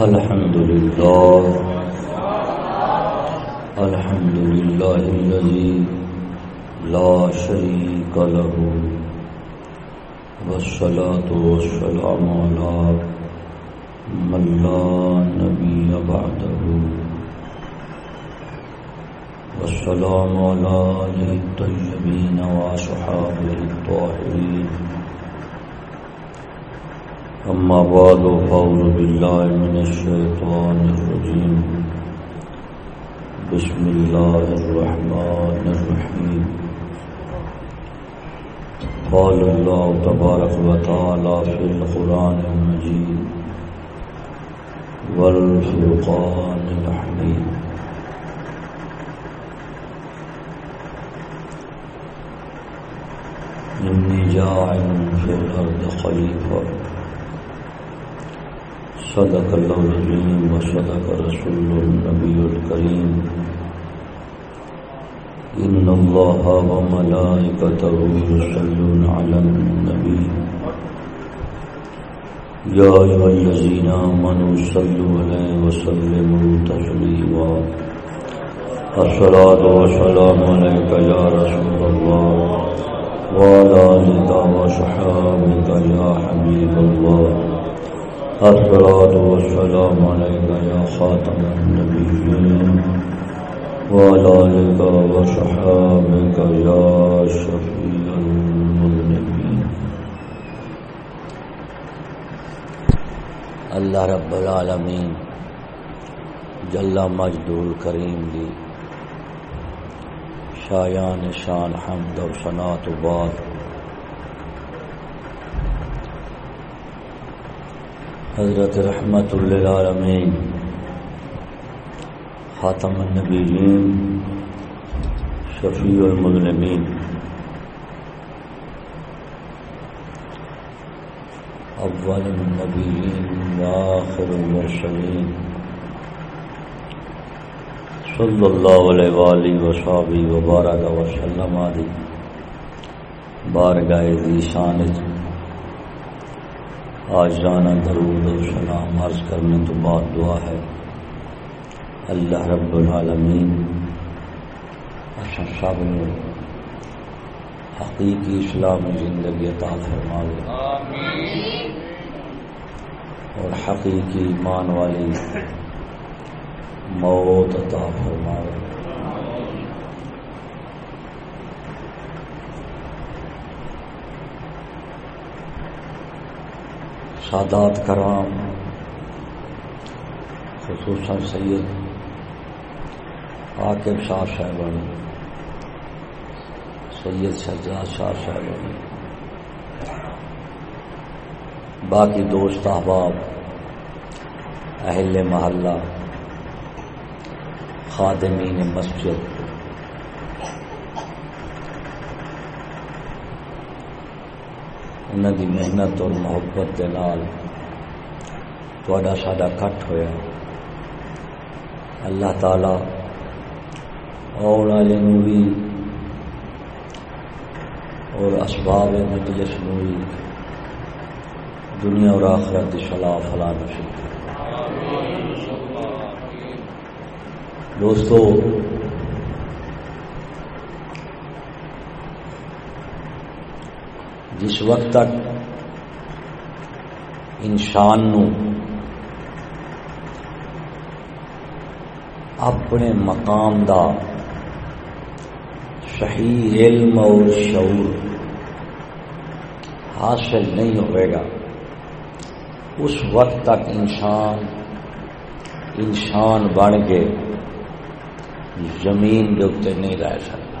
الحمد لله الحمد لله الذي لا شريك له والصلاة والسلام على من لا نبي بعده والسلام على آله الطيبين وصحابه الطاهرين أما بعد، فأعوذ بالله من الشيطان الرجيم. بسم الله الرحمن الرحيم. قال الله تبارك وتعالى في القرآن المجيد والفرقان الحميد إني جاعل في الأرض خليفة. صدق الله العظيم وصدق رسول النبي الكريم. إن الله وملائكته يصلون على النبي. يا أيها الذين آمنوا صلوا عليه وسلموا تسليما. الصلاة والسلام عليك يا رسول الله وعلى آلك وصحابك يا حبيب الله. الصلاة والسلام عليك يا خاتم النبيين وعلى آلك وصحابك يا شفيع المذنبين. اللہ رب العالمین جل مجد الکریم دی شایان شان حمد و ثناء و بعد حضرت رحمت للعالمین، خاتم النبیین، شفیع المظلمین اول النبیین و آخر المرسلین۔ صلی اللہ علیہ وآلہ وصحبہ وبارک وسلم علی۔ بارگاہ ذی شانت آج جانا درود و سلام عرض کرنے تو بعد دعا ہے۔ اللہ رب العالمین سب نے حقیقی اسلامی زندگی عطا فرماوے اور حقیقی ایمان والی موت عطا فرماوے سادات کرام، خصوصاً سید عاقب شاہ صاحب سید سجاد شاہ صاحب باقی دوست احباب، اہل محلہ، خادمین مسجد انہوں دی محنت اور محبت کے نال تھوڑا ساڈا کٹ ہویا۔ اللہ تعالی اور والے بھی اور اسباب مجلس بھی دنیا اور آخرت کی صلاح فلاح نصیب۔ دوستو جس وقت تک انسان نو اپنے مقام دا صحیح علم اور شعور حاصل نہیں ہوئے گا، اس وقت تک انسان انسان بن کے زمین کے اتنے نہیں رہ سکتا۔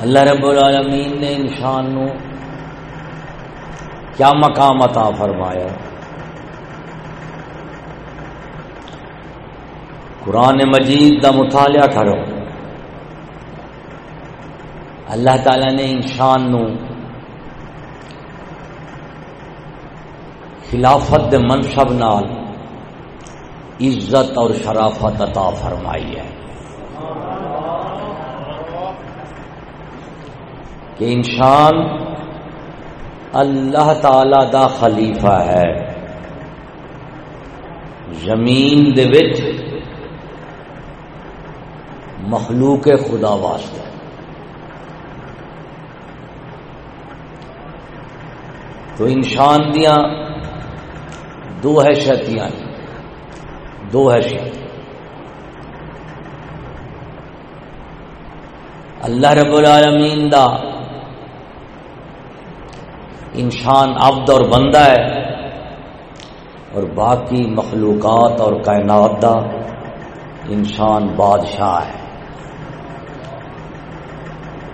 اللہ رب العالمین نے انسان نو کیا مقام عطا فرمایا؟ قرآن مجید دا مطالعہ کرو۔ اللہ تعالی نے انسان نو خلافت منصب نال عزت اور شرافت عطا فرمائی ہے۔ کہ انسان اللہ تعالی دا خلیفہ ہے۔ زمین دے وچ مخلوق خدا واسطے۔ تو انسان دیا دو حیثیتیاں دو حیثیت۔ اللہ رب العالمین دا انسان عبد اور بندہ ہے اور باقی مخلوقات اور کائنات دا انسان بادشاہ ہے۔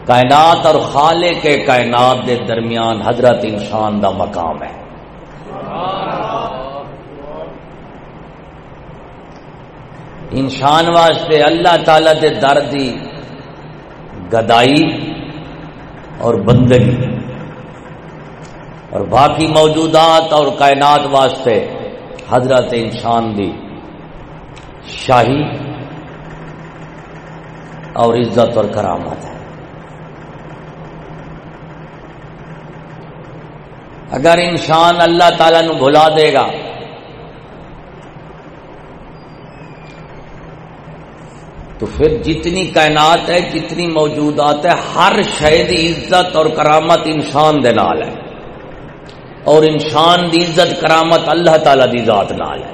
کائنات اور خالے کے کائنات دے درمیان حضرت انسان دا مقام ہے۔ انسان واسطے اللہ تعالی دے در دی گدائی اور بندگی۔ اور باقی موجودات اور کائنات واسطے حضرت انسان دی شاہی اور عزت اور کرامت ہے۔ اگر انسان اللہ تعالی نو بھلا دے گا، تو پھر جتنی کائنات ہے، جتنی موجودات ہے، ہر شہد عزت اور کرامت انسان دے نال ہے۔ اور انسان دی عزت، کرامت اللہ تعالی دی ذات نال ہے۔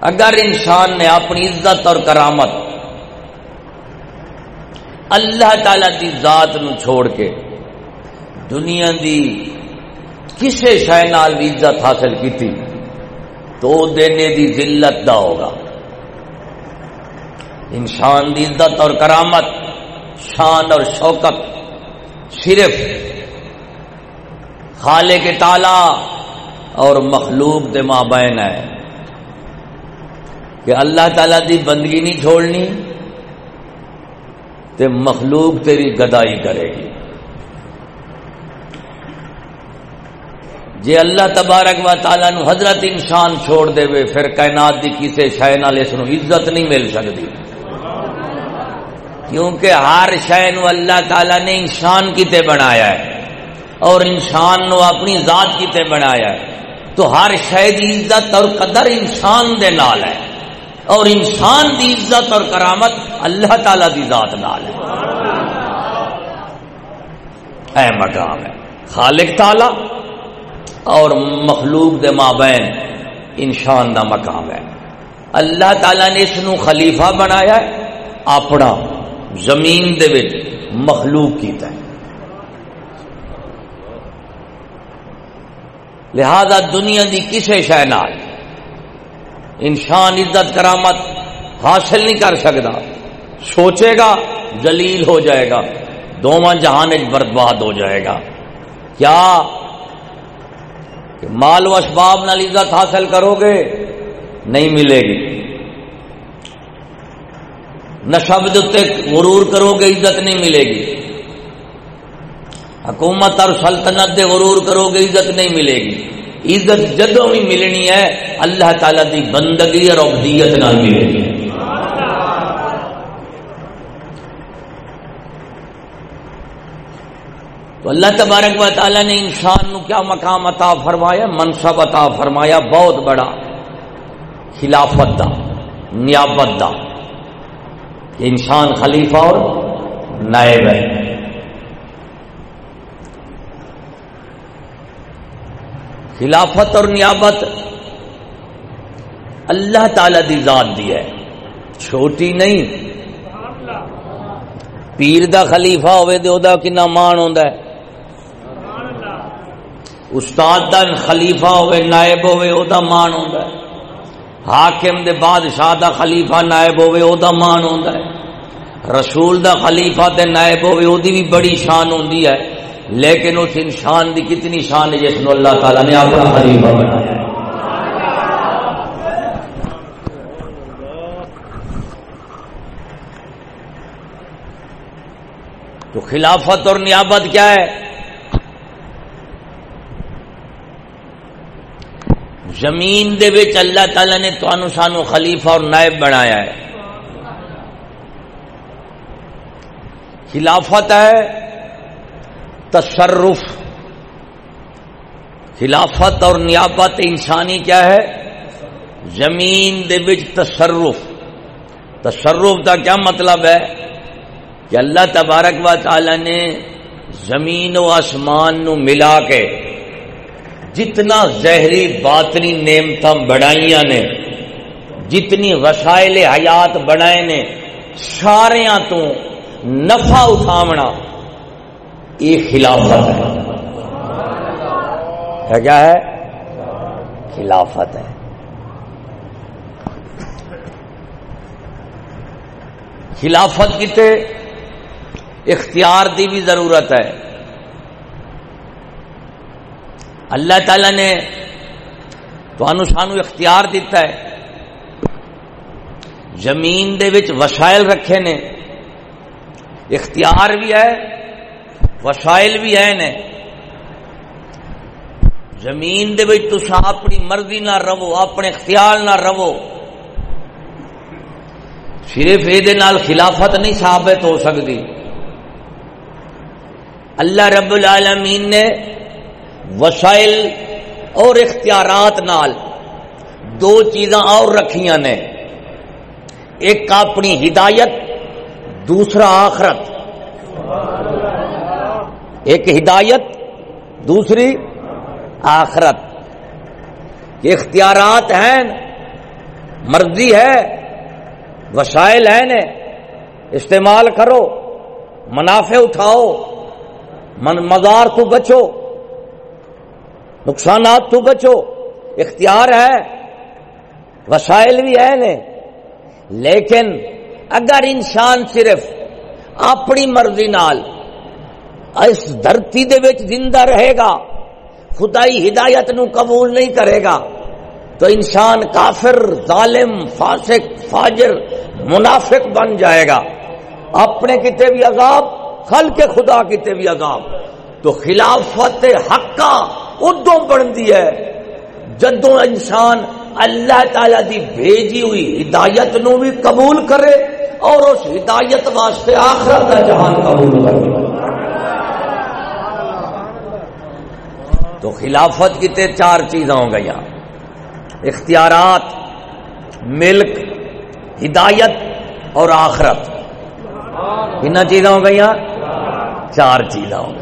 اگر انسان نے اپنی عزت اور کرامت اللہ تعالی دی ذات نو چھوڑ کے دنیا دی کسے شہ نال بھی عزت حاصل کی تو دینے دی ذلت دا ہوگا۔ انسان دی عزت اور کرامت، شان اور شوکت صرف خالے کے تالا اور مخلوق دے مابین ہے۔ کہ اللہ تعالی دی بندگی نہیں چھوڑنی تے مخلوق تیری گدائی کرے گی۔ جے اللہ تبارک و تعالیٰ نو حضرت انسان چھوڑ دے پھر کائنات دی کسے شہ نال اس عزت نہیں مل سکتی۔ کیونکہ ہر شہ نو اللہ تعالی نے انسان کیتے بنایا ہے اور انسان نو اپنی ذات کیتے بنایا ہے۔ تو ہر شہ دی عزت اور قدر انسان دے نال ہے۔ اور انسان دی عزت اور کرامت اللہ تعالی دی ذات نال ہے۔ اے مقام ہے۔ خالق تعالی اور مخلوق دے مابین انسان دا مقام ہے۔ اللہ تعالی نے اس نو خلیفہ بنایا ہے۔ اپنا زمین دے وچ مخلوق کیتا ہے۔ لہذا دنیا دی کسے شہ نال انسان عزت کرامت حاصل نہیں کر سکتا سوچے گا جلیل ہو جائے گا۔ دونوں جہان برباد ہو جائے گا۔ کیا کہ مال و اسباب نال عزت حاصل کرو گے؟ نہیں ملے گی۔ نہ شبد غرور کرو گے عزت نہیں ملے گی۔ حکومت اور سلطنت دے غرور کرو گے عزت نہیں ملے گی۔ عزت جدوں بھی ملنی ہے، اللہ تعالی دی بندگی اور ابدیت نہ ملے گی۔ تو اللہ تبارک و تعالی نے انسان نو کیا مقام عطا فرمایا؟ منصب عطا فرمایا، بہت بڑا۔ خلافت دا، نیابت دا۔ انسان خلیفہ اور نائب ہے۔ خلافت اور نیابت اللہ تعالی دی ذات دی ہے۔ چھوٹی نہیں۔ پیر دا خلیفہ ہوئے دے دا کنا مان ہوندا ہے۔ استاد دا خلیفہ ہوئے، نائب ہوئے، او دا مان ہوندا ہے۔ حاکم دے بادشاہ دا خلیفہ نائب ہوئے، او دا مان ہوندا ہے۔ رسول دا خلیفہ تے نائب ہوئے، او دی بھی بڑی شان ہوندی ہے۔ لیکن اس انسان دی کتنی شان ہے جس نو اللہ تعالی نے اپنا خلیفہ بنایا تو خلافت اور نیابت کیا ہے؟ زمین دے وچ اللہ تعالی نے تانوں سانو خلیفہ اور نائب بنایا ہے۔ خلافت ہے تصرف۔ خلافت اور نیابت انسانی کیا ہے؟ زمین دے وچ تصرف۔ تصرف کا کیا مطلب ہے؟ کہ اللہ تبارک و تعالی نے زمین و آسمان نو ملا کے جتنا زہری باطنی نعمت بڑھائیاں نے، جتنی وسائل حیات بنائے نے سارا تو نفع اٹھاونا یہ خلافت ہے۔ کیا ہے؟ خلافت ہے۔ خلافت کتنے اختیار دی بھی ضرورت ہے۔ اللہ تعالی نے تو سانو اختیار دیتا ہے۔ زمین دے وچ وسائل رکھے نے۔ اختیار بھی ہے، وسائل بھی ہے نے۔ زمین دے وچ تسا اپنی مرضی نہ رہو، اپنے اختیار نہ رہو۔ صرف یہ خلافت نہیں ثابت ہو سکتی۔ اللہ رب العالمین نے وسائل اور اختیارات نال دو چیزاں اور رکھیاں نے۔ ایک اپنی ہدایت، دوسرا آخرت۔ ایک ہدایت، دوسری آخرت۔ یہ اختیارات ہیں، مرضی ہے، وسائل ہیں نے۔ استعمال کرو، منافع اٹھاؤ، من مزار تو بچو۔ نقصانات تو بچو، اختیار ہے، وسائل بھی ہے نے لیکن اگر انسان صرف اپنی مرضی نال اس دھرتی دے وچ زندہ رہے گا، خدائی ہدایت نو قبول نہیں کرے گا، تو انسان کافر، ظالم، فاسق، فاجر، منافق بن جائے گا۔ اپنے کتے بھی عذاب خل کے خدا کتے بھی عذاب۔ تو خلافت حقا ادو بنتی ہے۔ جدو انسان اللہ تعالی دی بھیجی ہوئی ہدایت نو بھی قبول کرے اور اس ہدایت واسطے آخرت کا جہان قبول کرے۔ تو خلافت کی چار چیزاں ہو گئی اختیارات، ملک، ہدایت اور آخرت۔ کن چیزاں ہو گئی چار چیزاں ہو گئی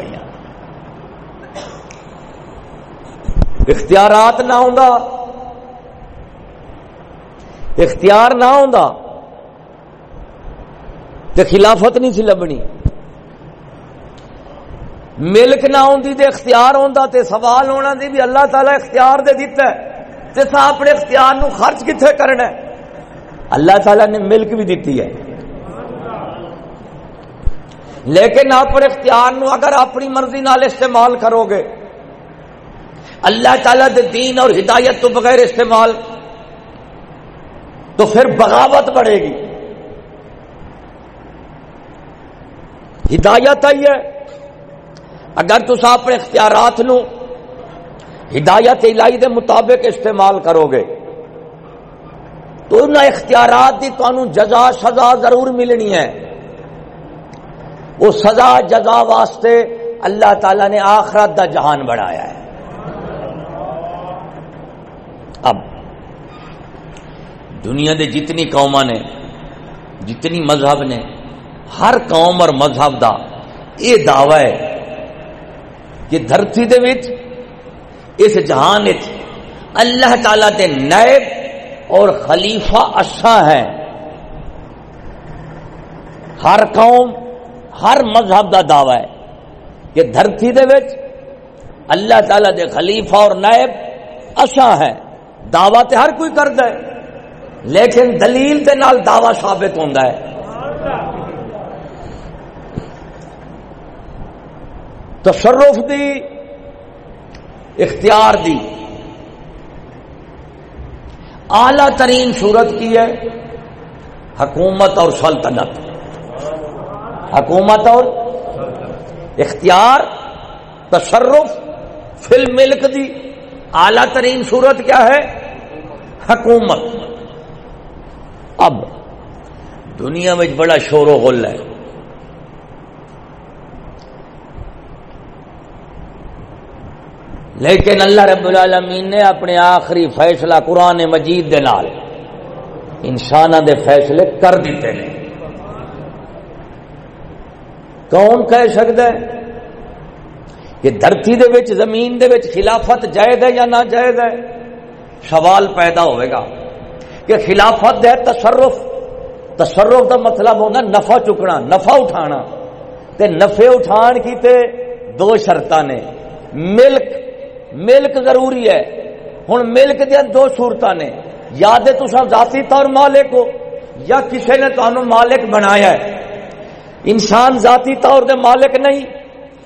اختیارات نہ ہوں اختیار نہ ہوں تو خلافت نہیں سی لبنی۔ ملک نہ ہوں تے اختیار ہوتا تے سوال ہونا دی بھی اللہ تعالی اختیار دے دیتا ہے۔ تے سا اپنے اختیار نو خرچ کتنے کرنا ہے؟ اللہ تعالی نے ملک بھی دیتی ہے۔ لیکن اپنے اختیار نو اگر اپنی مرضی نال استعمال کرو گے اللہ تعالیٰ دے دین اور ہدایت تو بغیر استعمال۔ تو پھر بغاوت بڑھے گی۔ ہدایت آئی ہے۔ اگر تو اپنے اختیارات نو ہدایت الہی دے مطابق استعمال کرو گے، تو ان اختیارات کی تمہوں جزا، سزا ضرور ملنی ہے۔ وہ سزا، جزا واسطے اللہ تعالی نے آخرت دا جہان بڑھایا ہے۔ اب دنیا دے جتنی قوم نے، جتنی مذہب نے، ہر قوم اور مذہب دا یہ دعوی ہے کہ دھرتی دے وچ، اس جہان اللہ تعالی دے نیب اور خلیفہ اچھا ہے ہر قوم، ہر مذہب دا دعوی ہے کہ دھرتی دے وچ اللہ تعالی دے خلیفہ اور نیب اچھا ہے دعوی تے ہر کوئی کرد ہے۔ لیکن دلیل دے نال دعوی ثابت ہوتا ہے۔ تصرف دی، اختیار دی۔ اعلی ترین صورت کی ہے، حکومت اور سلطنت۔ حکومت اور اختیار، تصرف فل ملک دی۔ اعلی ترین صورت کیا ہے؟ حکومت۔ اب دنیا میں بڑا شور و غل ہے۔ لیکن اللہ رب العالمین نے اپنے آخری فیصلہ قرآن مجید دے نال انسان دے فیصلے کر دیتے ہیں۔ کون کہہ سکتا ہے کہ دھرتی دے وچ، زمین دے وچ خلافت جائز ہے یا نہ جائز ہے؟ سوال پیدا ہوئے گا کہ خلافت ہے تصرف۔ تصرف کا مطلب ہوگا نفع چکنا، نفع اٹھانا۔ تے نفے اٹھان کی تے دو شرط نے۔ ملک ملک ضروری ہے۔ ہوں ملک دیا دو صورت نے۔ یا تو ذاتی طور مالک ہو، یا کسی نے تمہیں مالک بنایا ہے۔ انسان ذاتی طور دے مالک نہیں،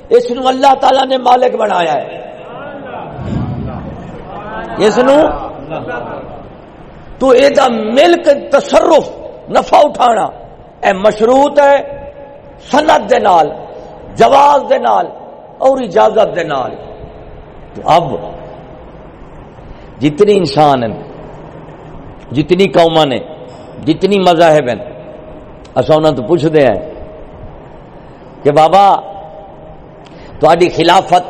اس نو اللہ تعالی نے مالک بنایا ہے۔ اس تو یہ ملک تصرف، نفع اٹھانا۔ اے مشروط ہے سنت دے نال، جواز دے نال اور اجازت دے نال۔ تو اب جتنی انسان ہیں، جتنی قوم نے، جتنی مذاہب ہیں اصا انہوں تو پوچھتے ہیں کہ بابا تاری خلافت،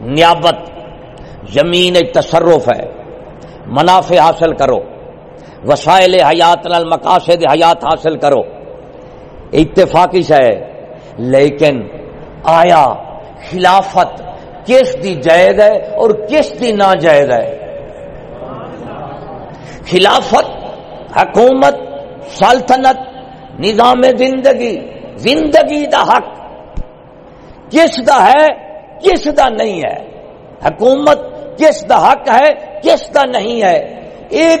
نیابت زمین تصرف ہے، منافع حاصل کرو، وسائل حیات مقاصد حیات حاصل کرو۔ اتفاقی ہے، لیکن آیا خلافت کس دی جائز ہے اور کس دی نا جائز ہے؟ خلافت، حکومت، سلطنت، نظام زندگی زندگی دا حق۔ کس دا ہے، کس دا نہیں ہے؟ حکومت کس دا حق ہے کس دا نہیں ہے۔ یہ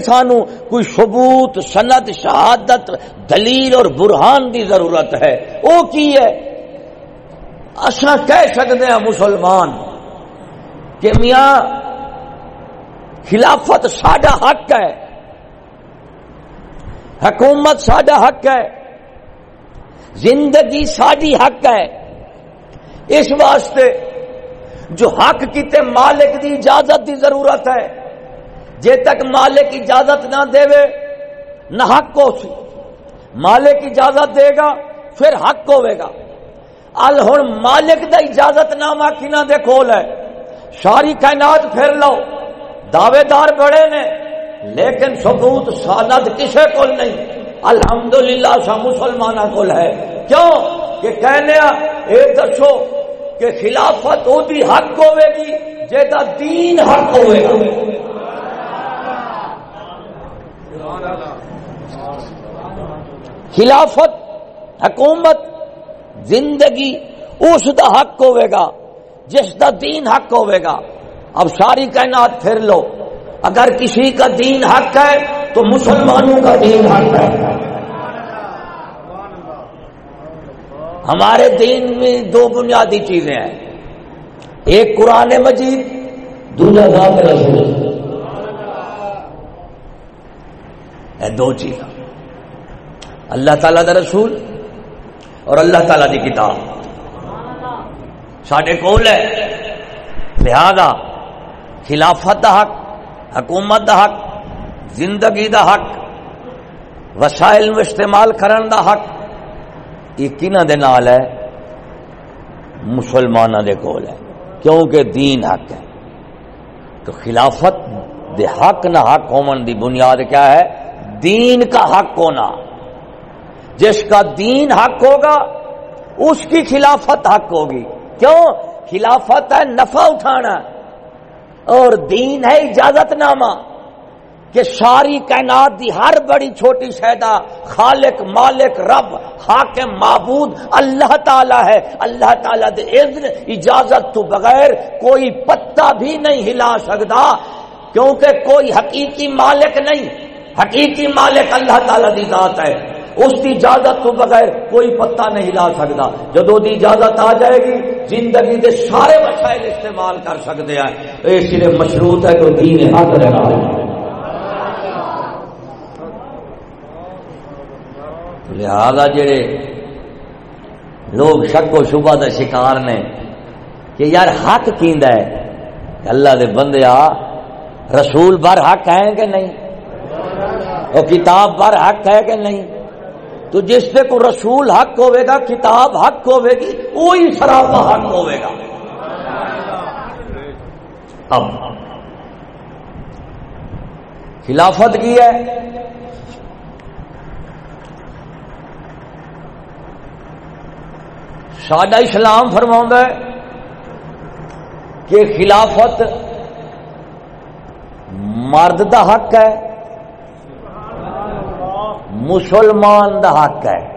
سانو کوئی ثبوت، سند، شہادت، دلیل اور برہان دی ضرورت ہے۔ وہ کی ہے؟ اصا کہہ سکتے ہیں مسلمان کہ میاں، خلافت ساڈا حق ہے۔ حکومت ساڈا حق ہے۔ زندگی ساری حق ہے۔ اس واسطے جو حق کیتے مالک دی اجازت دی ضرورت ہے۔ جے تک مالک اجازت نہ دے نہ حق ہو سی مالک اجازت دے گا، پھر حق ہوئے گا۔ ال ہوں مالک دا اجازت نامہ کنہ دے کول ہے۔ ساری کائنات پھر لو۔ دعوے دار بڑے نے، لیکن ثبوت سالت کسے کول نہیں۔ الحمدللہ سا مسلمانہ کول ہے۔ کیوں؟ کہ کہنے اے دسو کہ خلافت او دی حق ہوئے گی جیدہ دین حق ہوئے گا۔ خلافت، حکومت، زندگی اس دا حق ہوئے گا، جس دا دین حق ہوئے گا۔ اب ساری کائنات پھر لو۔ اگر کسی کا دین حق ہے تو مسلمانوں کا دین حق ہے۔ ہمارے دین میں دو بنیادی چیزیں ہیں۔ ایک قرآن مجید، دوسرا ذات رسول۔ دو چیز اللہ تعالی دا رسول اور اللہ تعالی کی کتاب۔ سڈے کول ہے۔ لہذا خلافت دا حق، حکومت دا حق، زندگی دا حق، وسائل استعمال کرن دا حق۔ یہ کنہ دے نال ہے مسلمانہ دے کول ہے، کیونکہ دین حق ہے۔ تو خلافت دے حق نہ حق ہومن دی بنیاد کیا ہے؟ دین کا حق ہونا۔ جس کا دین حق ہوگا، اس کی خلافت حق ہوگی۔ کیوں؟ خلافت ہے نفع اٹھانا، اور دین ہے اجازت نامہ۔ کہ ساری کائنات دی ہر بڑی چھوٹی شہدا خالق، مالک، رب، حاکم، معبود، اللہ تعالی ہے۔ اللہ تعالی دے اذن، اجازت تو بغیر کوئی پتا بھی نہیں ہلا سکتا کیونکہ کوئی حقیقی مالک نہیں۔ حقیقی مالک اللہ تعالی دی ذات ہے۔ اس کی اجازت تو بغیر کوئی پتا نہیں لا سکتا جدو دی اجازت آ جائے گی، زندگی کے سارے وسائل استعمال کر سکتے ہیں۔ یہ صرف مشروط ہے تو دین حق رہنا لہذا جڑے لوگ شک و شبہ کا شکار نے کہ یار حق کیندا ہے اللہ دے بندے آ رسول بر حق ہے کہ نہیں؟ وہ کتاب بر حق ہے کہ نہیں؟ تو جس پہ کو رسول حق ہوئے گا، کتاب حق ہوئے گی، وہی سراپا حق ہوئے گا۔ اب خلافت کی ہے۔ سادہ اسلام فرما ہے کہ خلافت مرد دا حق ہے، مسلمان دا حق ہے۔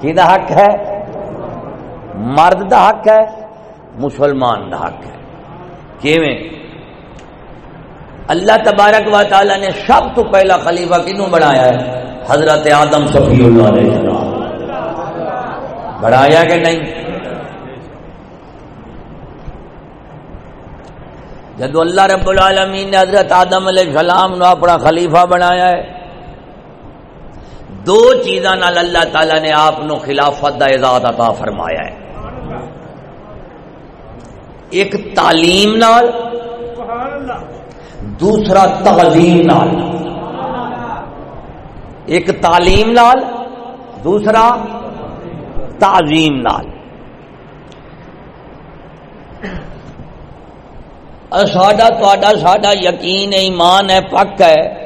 کی دا حق ہے؟ مرد دا حق ہے، مسلمان دا حق ہے۔ کیویں؟ اللہ تبارک و تعالی نے سب تو پہلا خلیفہ کنوں بنایا ہے، حضرت آدم صفی اللہ علیہ السلام۔ بڑھایا کہ نہیں؟ جدو اللہ رب العالمین نے حضرت آدم علیہ السلام نو اپنا خلیفہ بنایا ہے، دو چیزاں نال اللہ تعالی نے آپ نو خلافت دا اعزاز عطا فرمایا ہے۔ ایک تعلیم نال، دوسرا تعظیم نال۔ ایک تعلیم نال، دوسرا تعظیم نال۔ ساڈا ساڈا یقین ایمان ہے، پک ہے۔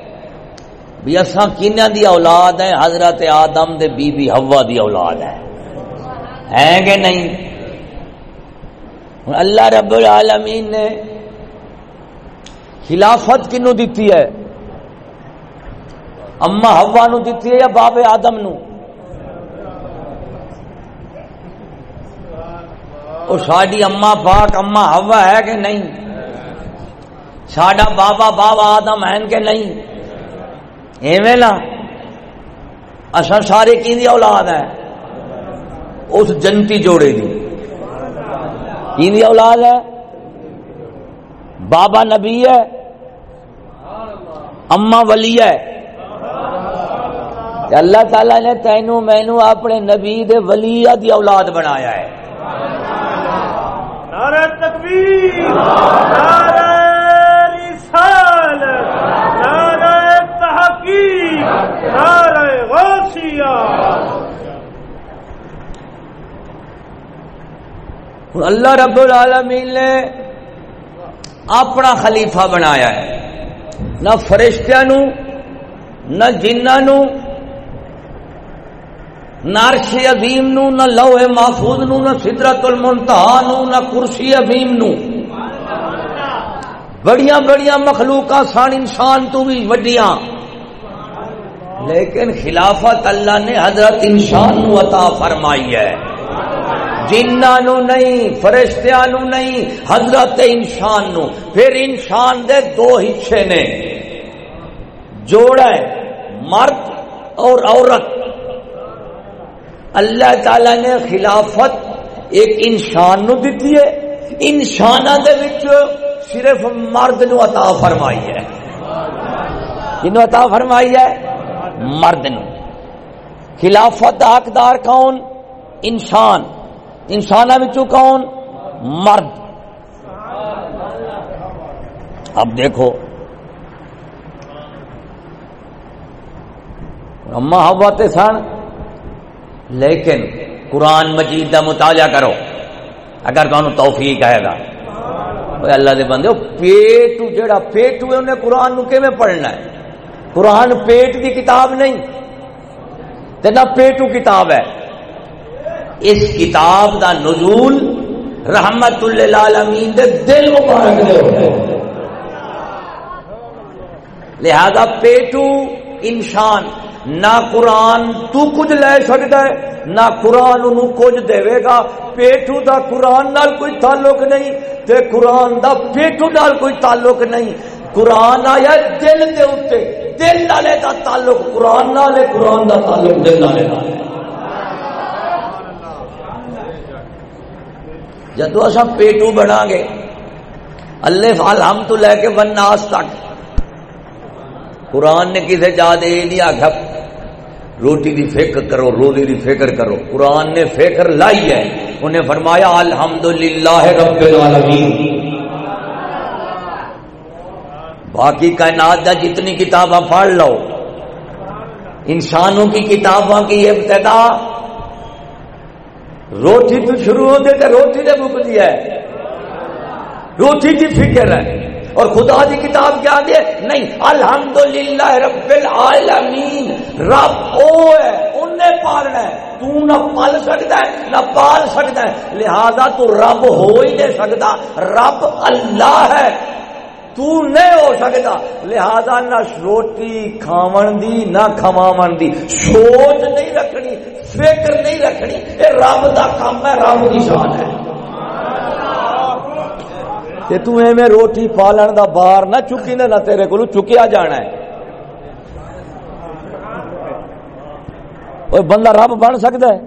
بھی اصا کنہ دی اولاد ہے حضرت آدم دے بی بی ہوا دی اولاد ہے ہیں کہ نہیں؟ اللہ رب العالمین نے خلافت کنو دیتی ہے؟ اما ہوا نو دیتی ہے یا باب آدم نو؟ وہ ساری اما پاک اما ہوا ہے کہ نہیں ساڈا بابا بابا آدم ہے کہ نہیں ایویں نا اصا سارے کی اولاد ہے اس جنتی جوڑے دی کی اولاد ہے بابا نبی ہے اما ولی ہے اللہ تعالی نے تینو مینو اپنے نبی دے ولی دی اولاد بنایا ہے تکبیر نعرہ تکبیر نعرہ تحقیق نعرہ غوثیہ اللہ رب العالمین نے اپنا خلیفہ بنایا ہے۔ نہ فرشتہ نو نہ جنہ نو نہ عرش عظیم نو، نہ لوہ محفوظ نو، نہ سدرت المنتہا نو، نہ کرسی عظیم نو۔ بڑیاں بڑیاں مخلوقات سان انسان تو بھی وڈیاں۔ لیکن خلافت اللہ نے حضرت انسان نو عطا فرمائی ہے۔ جنہ نو نہیں، فرشتیاں نو نہیں، حضرت انسان نو۔ پھر انسان دے دو حصے نے۔ جوڑا ہے، مرد اور عورت۔ اللہ تعالی نے خلافت ایک انسان نو دیتی ہے۔ انسان دے وچ صرف مرد نو عطا فرمائی ہے۔ جنو عطا فرمائی ہے؟ مرد نو۔ خلافت حقدار کون؟ انسان۔ انسان کون؟ مرد۔ اب دیکھو۔ اما ہوا سن۔ لیکن قرآن مجید کا مطالعہ کرو، اگر تمہیں توفیق آئے گا۔ اللہ دے بندے پیٹ جڑا پیٹ ہوئے انہیں قرآن نو میں پڑھنا ہے؟ قرآن پیٹ کی کتاب نہیں نہ پیٹو کتاب ہے۔ اس کتاب دا نزول رحمت للعالمین دے دل مبارک دے ہوئے لہذا پیٹو انسان نہ قرآن تو کچھ لے سکتا ہے، نہ قرآن انہوں کچھ دے گا۔ پیٹو دا قرآن نال کوئی تعلق نہیں، تے قرآن دا پیٹو نال کوئی تعلق نہیں۔ قرآن آیا دل دے اتے دل نالے دا تعلق، قرآن نالے، قرآن دا تعلق، دل نالے نالے جدو اصا پیٹو بنا گے، اللہ فال ہم تو لے کے بننا تک۔ قرآن نے کسے جا دے نہیں آخر روٹی دی فکر کرو روزی دی فکر کرو۔ قرآن نے فکر لائی ہے۔ انہیں فرمایا الحمد للہ رب العالمین۔ باقی کائنات کا جتنی کتاباں پڑھ لو، انسانوں کی کتابوں کی ابتدا۔ روٹی تو شروع ہوتے تو روٹی نے مک ہے۔ روٹی کی فکر ہے۔ اور خدا کی کتاب کیا دے نہیں، الحمدللہ رب العالمین رب او ہے انہیں پالنا ہے۔ تو نہ پال سکتا ہے، نہ پال سکتا ہے۔ لہذا تو رب ہو ہی نہیں سکتا۔ رب اللہ ہے، تو نہیں ہو سکتا۔ لہذا نہ روٹی کھاون دی، نہ کھواون دی۔ سوچ نہیں رکھنی، فکر نہیں رکھنی۔ یہ رب دا کام ہے، رب کی شان ہے۔ تے تو ایویں روٹی پالن دا بار نہ چکی نہ نہ تیرے کو چکیا جانا ہے۔ کوئی بندہ رب بن سکتا ہے۔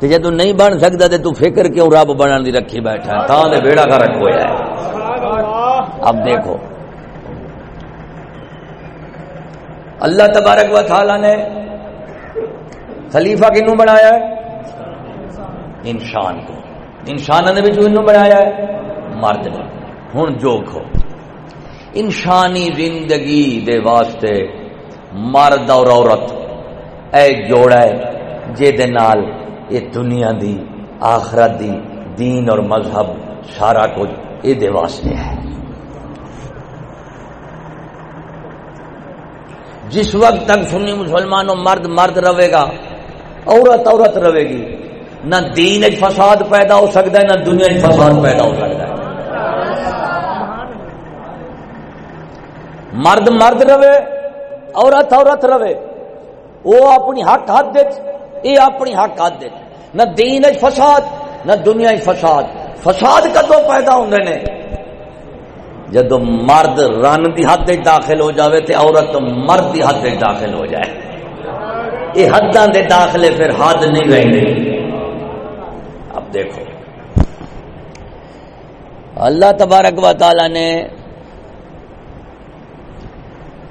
تے جے تو نہیں بن سکتا تے تو فکر کیوں رب بنن دی رکھی بیٹھا ہے؟ تاں دے بیڑا کا رکھ ہویا ہے اب دیکھو۔ اللہ تبارک و تعالی نے خلیفہ کنوں بنایا ہے؟ انسان کو۔ انسان نے بھی بنایا ہے، مرد نے ہوں جو کھو انسانی زندگی دے واسطے مرد اور عورت، اے جوڑا ہے جے دے نال یہ دنیا دی، آخرت دی، دین اور مذہب سارا کچھ یہ دے واسطے ہے۔ جس وقت تک سنی مسلمانوں مرد مرد رہے گا، عورت عورت رہے گی۔ نہ دین فساد پیدا ہو سکتا ہے، نہ دنیا فساد پیدا ہو سکتا ہے۔ مرد مرد رہے، عورت عورت رہے، وہ اپنی حق حد دے یہ اپنی حق حد دے نہ دین فساد، نہ دنیا فساد۔ فساد کدو پیدا ہوتے ہیں جدو مرد رن کی حد داخل ہو جاوے تے عورت مرد کی حد داخل ہو جائے۔ یہ حداں دے داخلے پھر حد نہیں رہے دیکھو۔ اللہ تبارک و تعالی نے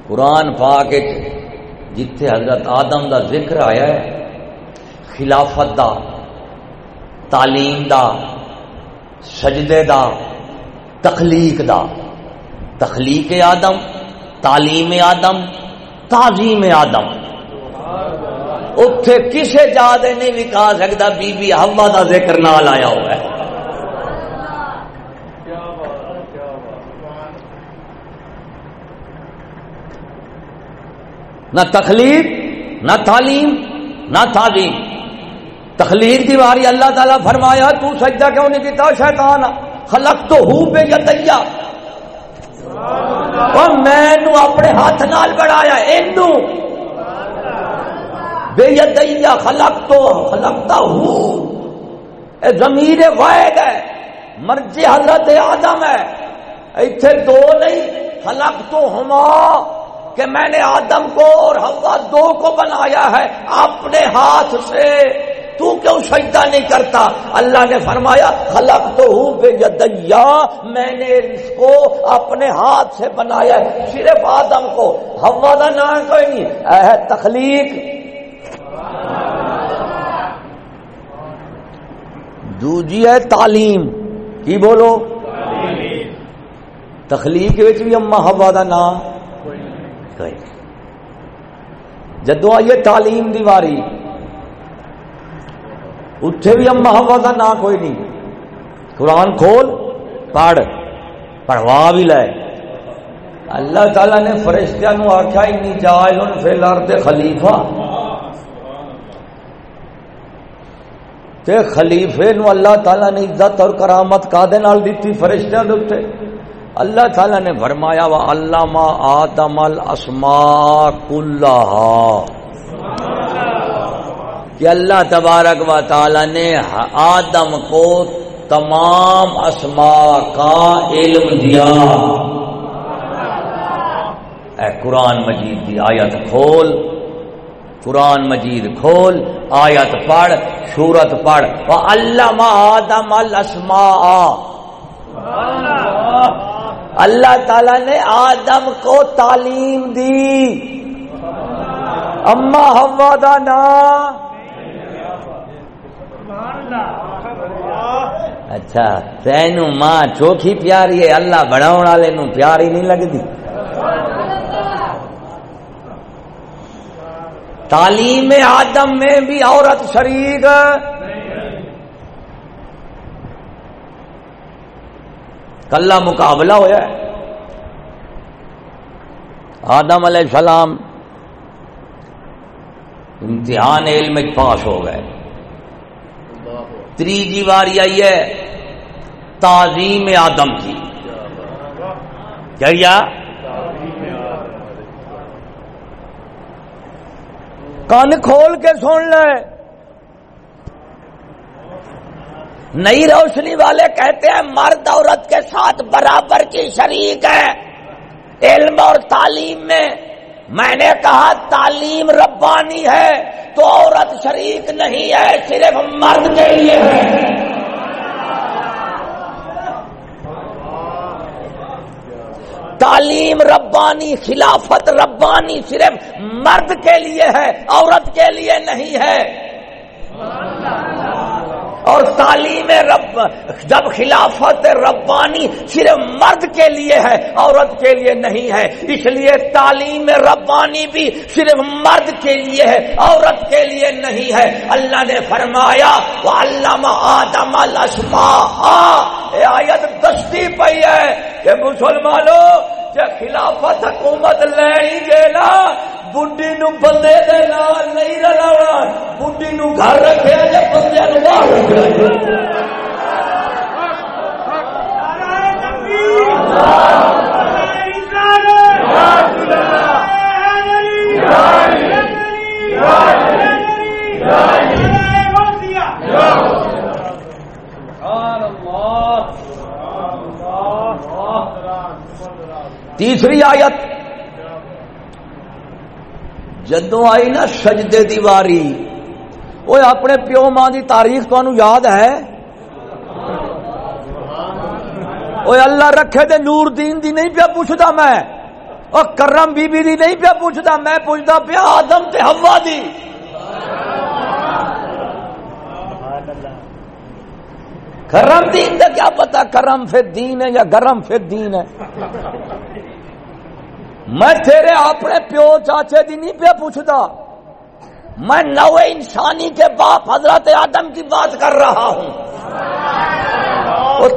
قرآن پاک جتھے حضرت آدم دا ذکر آیا ہے، خلافت دا، تعلیم دا، سجدے دا، تخلیق دا۔ تخلیق آدم، تعلیم آدم، تعظیم آدم۔ اتے کسے جا دے نہیں وکا سکتا، بی بی ہوا کا ذکر نہ لایا ہوا ہے۔ نہ تخلیق، نہ تعلیم نہ تعلیم۔ تخلیق کی باری اللہ تعالیٰ فرمایا، تو سجدہ کیوں نہیں کیتا؟ شیطان، خلق تو ہوں بے یا اور میں اپنے ہاتھ نال بڑھایا اینو بے یدیا خلق تو خلقتا ہوں اے ضمیر واحد ہے مرجی حضرت آدم ہے۔ ایتھے دو نہیں خلق تو ہما کہ میں نے آدم کو اور ہوا دو کو بنایا ہے اپنے ہاتھ سے۔ تو کیوں سجدہ نہیں کرتا؟ اللہ نے فرمایا خلق تو ہوں بے یدیا میں نے اس کو اپنے ہاتھ سے بنایا ہے، صرف آدم کو۔ ہوا کا نام کوئی نہیں، اے تخلیق۔ دوجی ہے تعلیم، کی بولو؟ تخلیق بھی اما ہوا کا نام۔ جدو آئیے تعلیم دیواری اٹھے بھی اما ہوا کا نام کوئی نہیں۔ قرآن کھول، پڑھ، پڑھوا بھی لائے اللہ تعالی نے فرشتہ نو آخیا انی جائز فی الارض خلیفہ تے خلیفے نو اللہ تعالی نے عزت اور کرامت کا دیتی فرشتیاں دے اوتے اللہ تعالی نے فرمایا، وا علامہ آدم الاسماء کلھا کہ اللہ تبارک و تعالی نے آدم کو تمام اسماء کا علم دیا۔ اے قرآن مجید دی آیت کھول۔ قرآن مجید کھول، آیت پڑھ، سورت پڑھ۔ اللہ آدم الاسماء۔ اللہ تعالی نے آدم کو تعلیم دی۔ اما ہوا دا نا۔ اچھا تین ماں چوکھی پیاری ہے، اللہ بڑھاؤ والے نو پیاری نہیں لگتی۔ تعلیم آدم میں بھی عورت شریک کلا مقابلہ ہوا ہے۔ آدم علیہ السلام امتحان علم پاس ہو گئے۔ تیجی باری آئی ہے تعظیم آدم کی۔ کیا؟ کان کھول کے سن لے۔ نئی روشنی والے کہتے ہیں، مرد عورت کے ساتھ برابر کی شریک ہے۔ علم اور تعلیم میں میں نے کہا، تعلیم ربانی ہے تو عورت شریک نہیں ہے، صرف مرد کے لیے ہے۔ تعلیم ربانی خلافت ربانی صرف مرد کے لیے ہے عورت کے لیے نہیں ہے۔ اور تعلیم رب، جب خلافت ربانی صرف مرد کے لیے ہے، عورت کے لیے نہیں ہے، اس لیے تعلیم ربانی بھی صرف مرد کے لیے ہے، عورت کے لیے نہیں ہے۔ اللہ نے فرمایا علامہ آدم السما آیت دستی پی ہے کہ مسلمانوں خلافت حکومت لینی جیلا۔ بڈی نو بندے دے نال نہیں رلاونا۔ بڈی نو گھر رکھے جے بندے نو باہر رکھے تیسری آیت جدو آئی نا سجدے دیواری وہ اپنے پیو ماں کی تاریخ یاد ہے؟ وہ اللہ رکھے دے نور دین دی نہیں پیا پوچھتا میں اور کرم بی بی دی نہیں پیا پوچھتا، میں پوچھتا پیا آدم تے ہوا دی۔ کرم دین کا کیا پتا؟ کرم پھر دین ہے یا گرم پھر دین ہے؟ میں تیرے اپنے پیو چاچے دی نہیں پہ پوچھتا۔ میں نو انسانی کے باپ حضرت آدم کی بات کر رہا ہوں۔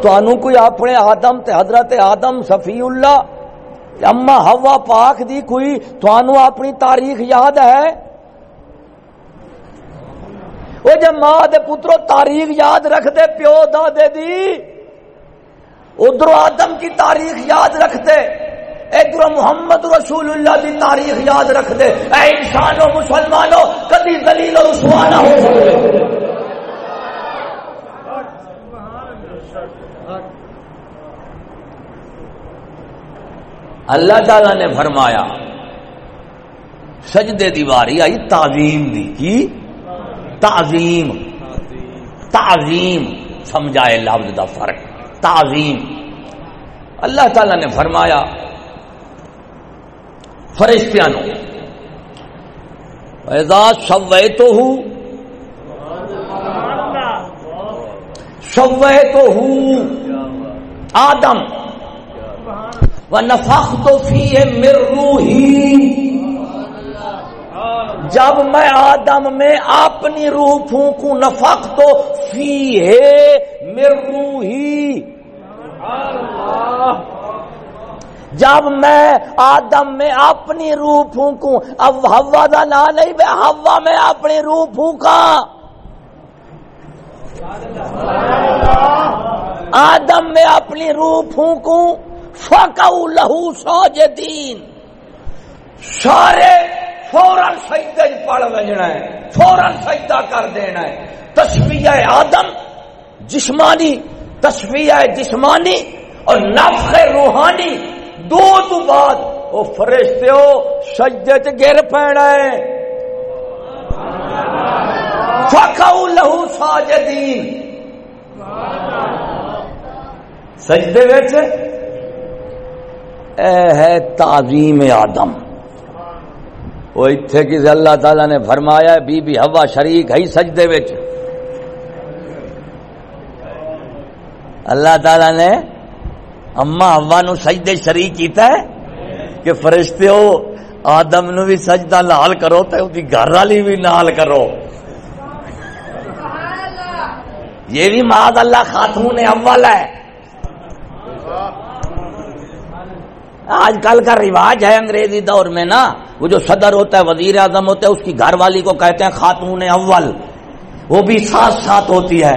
تو کوئی اپنے آدم تے حضرت آدم صفی اللہ، اما ہوا پاک دی کوئی تو اپنی تاریخ یاد ہے؟ وہ جب ماں دے پترو تاریخ یاد رکھ دے پیو دادے دی، ادھر آدم کی تاریخ یاد رکھ ادھر محمد رسول اللہ کی تاریخ یاد رکھ دے۔ اے انسانوں، مسلمانوں، کدی دلیل و رسوانا ہو سکتے اللہ تعالی نے فرمایا، سجدے دیواری آئی، تعظیم دی۔ کی؟ تعظیم۔ تعظیم۔ سمجھائے لفظ دا فرق۔ تعظیم۔ اللہ تعالی نے فرمایا فرشتیاں سب تو ہوں سب تو ہوں آدم و نفاق تو فی ہے مرو ہی جب میں آدم میں اپنی روح پھونکوں نفاق تو فی ہے مرو ہی جب میں آدم میں اپنی روح پھونکوں، اب ہوا کا نام نہیں بے ہوا میں اپنی روح پھونکا آدم میں اپنی روح پھونکوں۔ فکو لہو سو دین سارے فوراً سجدے پڑھ بجنا ہے، فوراً سجدہ کر دینا ہے۔ تصویہ آدم، جسمانی تصویہ جسمانی اور نفخ روحانی۔ دو تو بعد وہ فرشتے ہو سجدے چ گر پینا ہے۔ فکاؤ لہو ساجدین سجدے وچ اے ہے تعظیم آدم۔ وہ اتنے کسی اللہ تعالی نے فرمایا، بی بی ہوا شریک ہے سجدے وچ۔ اللہ تعالی نے اما ہوا نو سجدے شریک کیتا ہے کہ فرشتے ہو، آدم نو بھی سجدہ لال کرو تے گھر والی بھی نال کرو۔ یہ بھی معاذ اللہ خاتون اول ہے۔ آج کل کا رواج ہے انگریزی دور میں نا، وہ جو صدر ہوتا ہے، وزیر اعظم ہوتا ہے، اس کی گھر والی کو کہتے ہیں خاتون اول۔ وہ بھی ساتھ ساتھ ہوتی ہے۔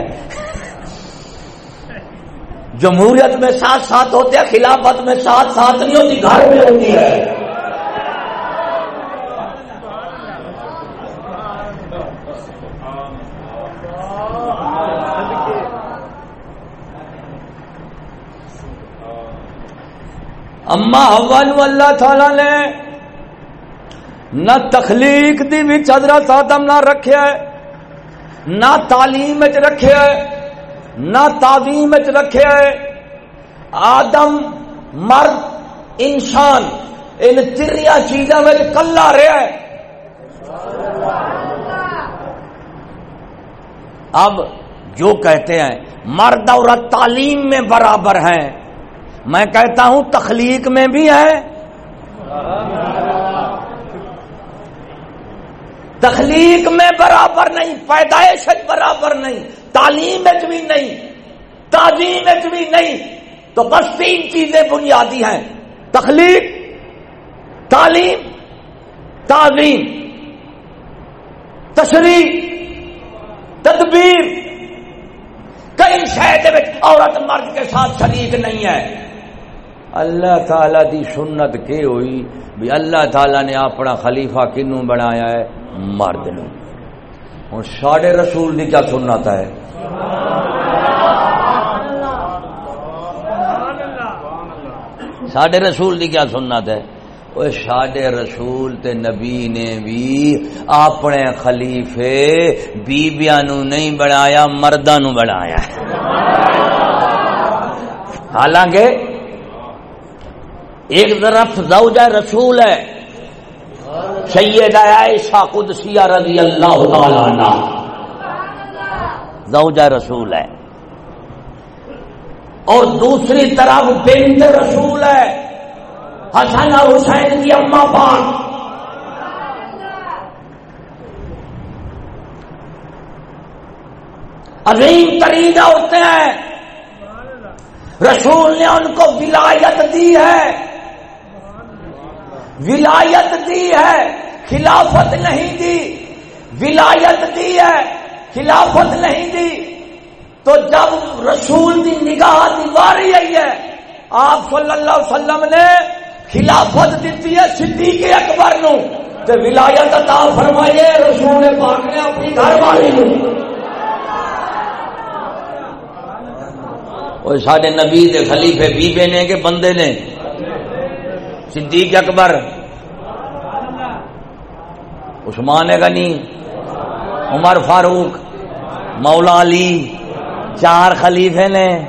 جمہوریت میں ساتھ ساتھ ہوتے ہیں، خلافت میں ساتھ ساتھ نہیں ہوتی گھر میں ہوتی ہے۔ اما ہوا نو اللہ تعالی نے نہ تخلیق دی بھی حضرت آدم نہ رکھے نہ تعلیم رکھے نہ تعظیم رکھے آدم، مرد، انسان، ان تریا چیزوں میں کلا رہا ہے اب جو کہتے ہیں، مرد عورت تعلیم میں برابر ہیں۔ میں کہتا ہوں، تخلیق میں بھی ہے تخلیق میں برابر نہیں، پیدائش برابر نہیں۔ تعلیم بھی نہیں تعلیم بھی نہیں، تو بس تین چیزیں بنیادی ہیں۔ تخلیق، تعلیم تعلیم تشریح، تدبیر۔ کئی شہر عورت مرد کے ساتھ شریک نہیں ہے۔ اللہ تعالی دی سنت کے ہوئی بھی اللہ تعالی نے اپنا خلیفہ کنو بنایا ہے؟ مرد نو ہوں ساڈے رسول دی کیا سنت ہے؟ ساڈے رسول دی کیا سنت ہے؟ وہ ساڈے رسول تے نبی نے بھی اپنے خلیفے بیبیا نو نہیں بنایا مردہ نو بنایا حالانکہ ایک طرف زوجہ رسول ہے سید عائشہ قدسیہ رضی اللہ تعالی عنہ۔ زوجہ رسول ہے۔ اور دوسری طرف بنت رسول ہے۔ حسن اور حسین کی اما پاک عظیم ترین عورتیں ہیں۔ رسول نے ان کو ولایت دی ہے۔ ولایت دی ہے، خلافت نہیں دی۔ ولایت دی ہے۔ خلافت نہیں دی۔ تو جب رسول دی نگاہ دیواری آئی ہے، آپ صلی اللہ علیہ وسلم نے خلافت دیتی ہے صدیق اکبر نو۔ تو ولایت عطا فرمائیے، رسول پاک نے اپنی گھر والی نو۔ اور سارے نبی دے خلیفے بیبے نے کہ بندے نے؟ صدیق اکبر۔ عثمان غنی عمر فاروق، مولا علی، چار خلیفے نے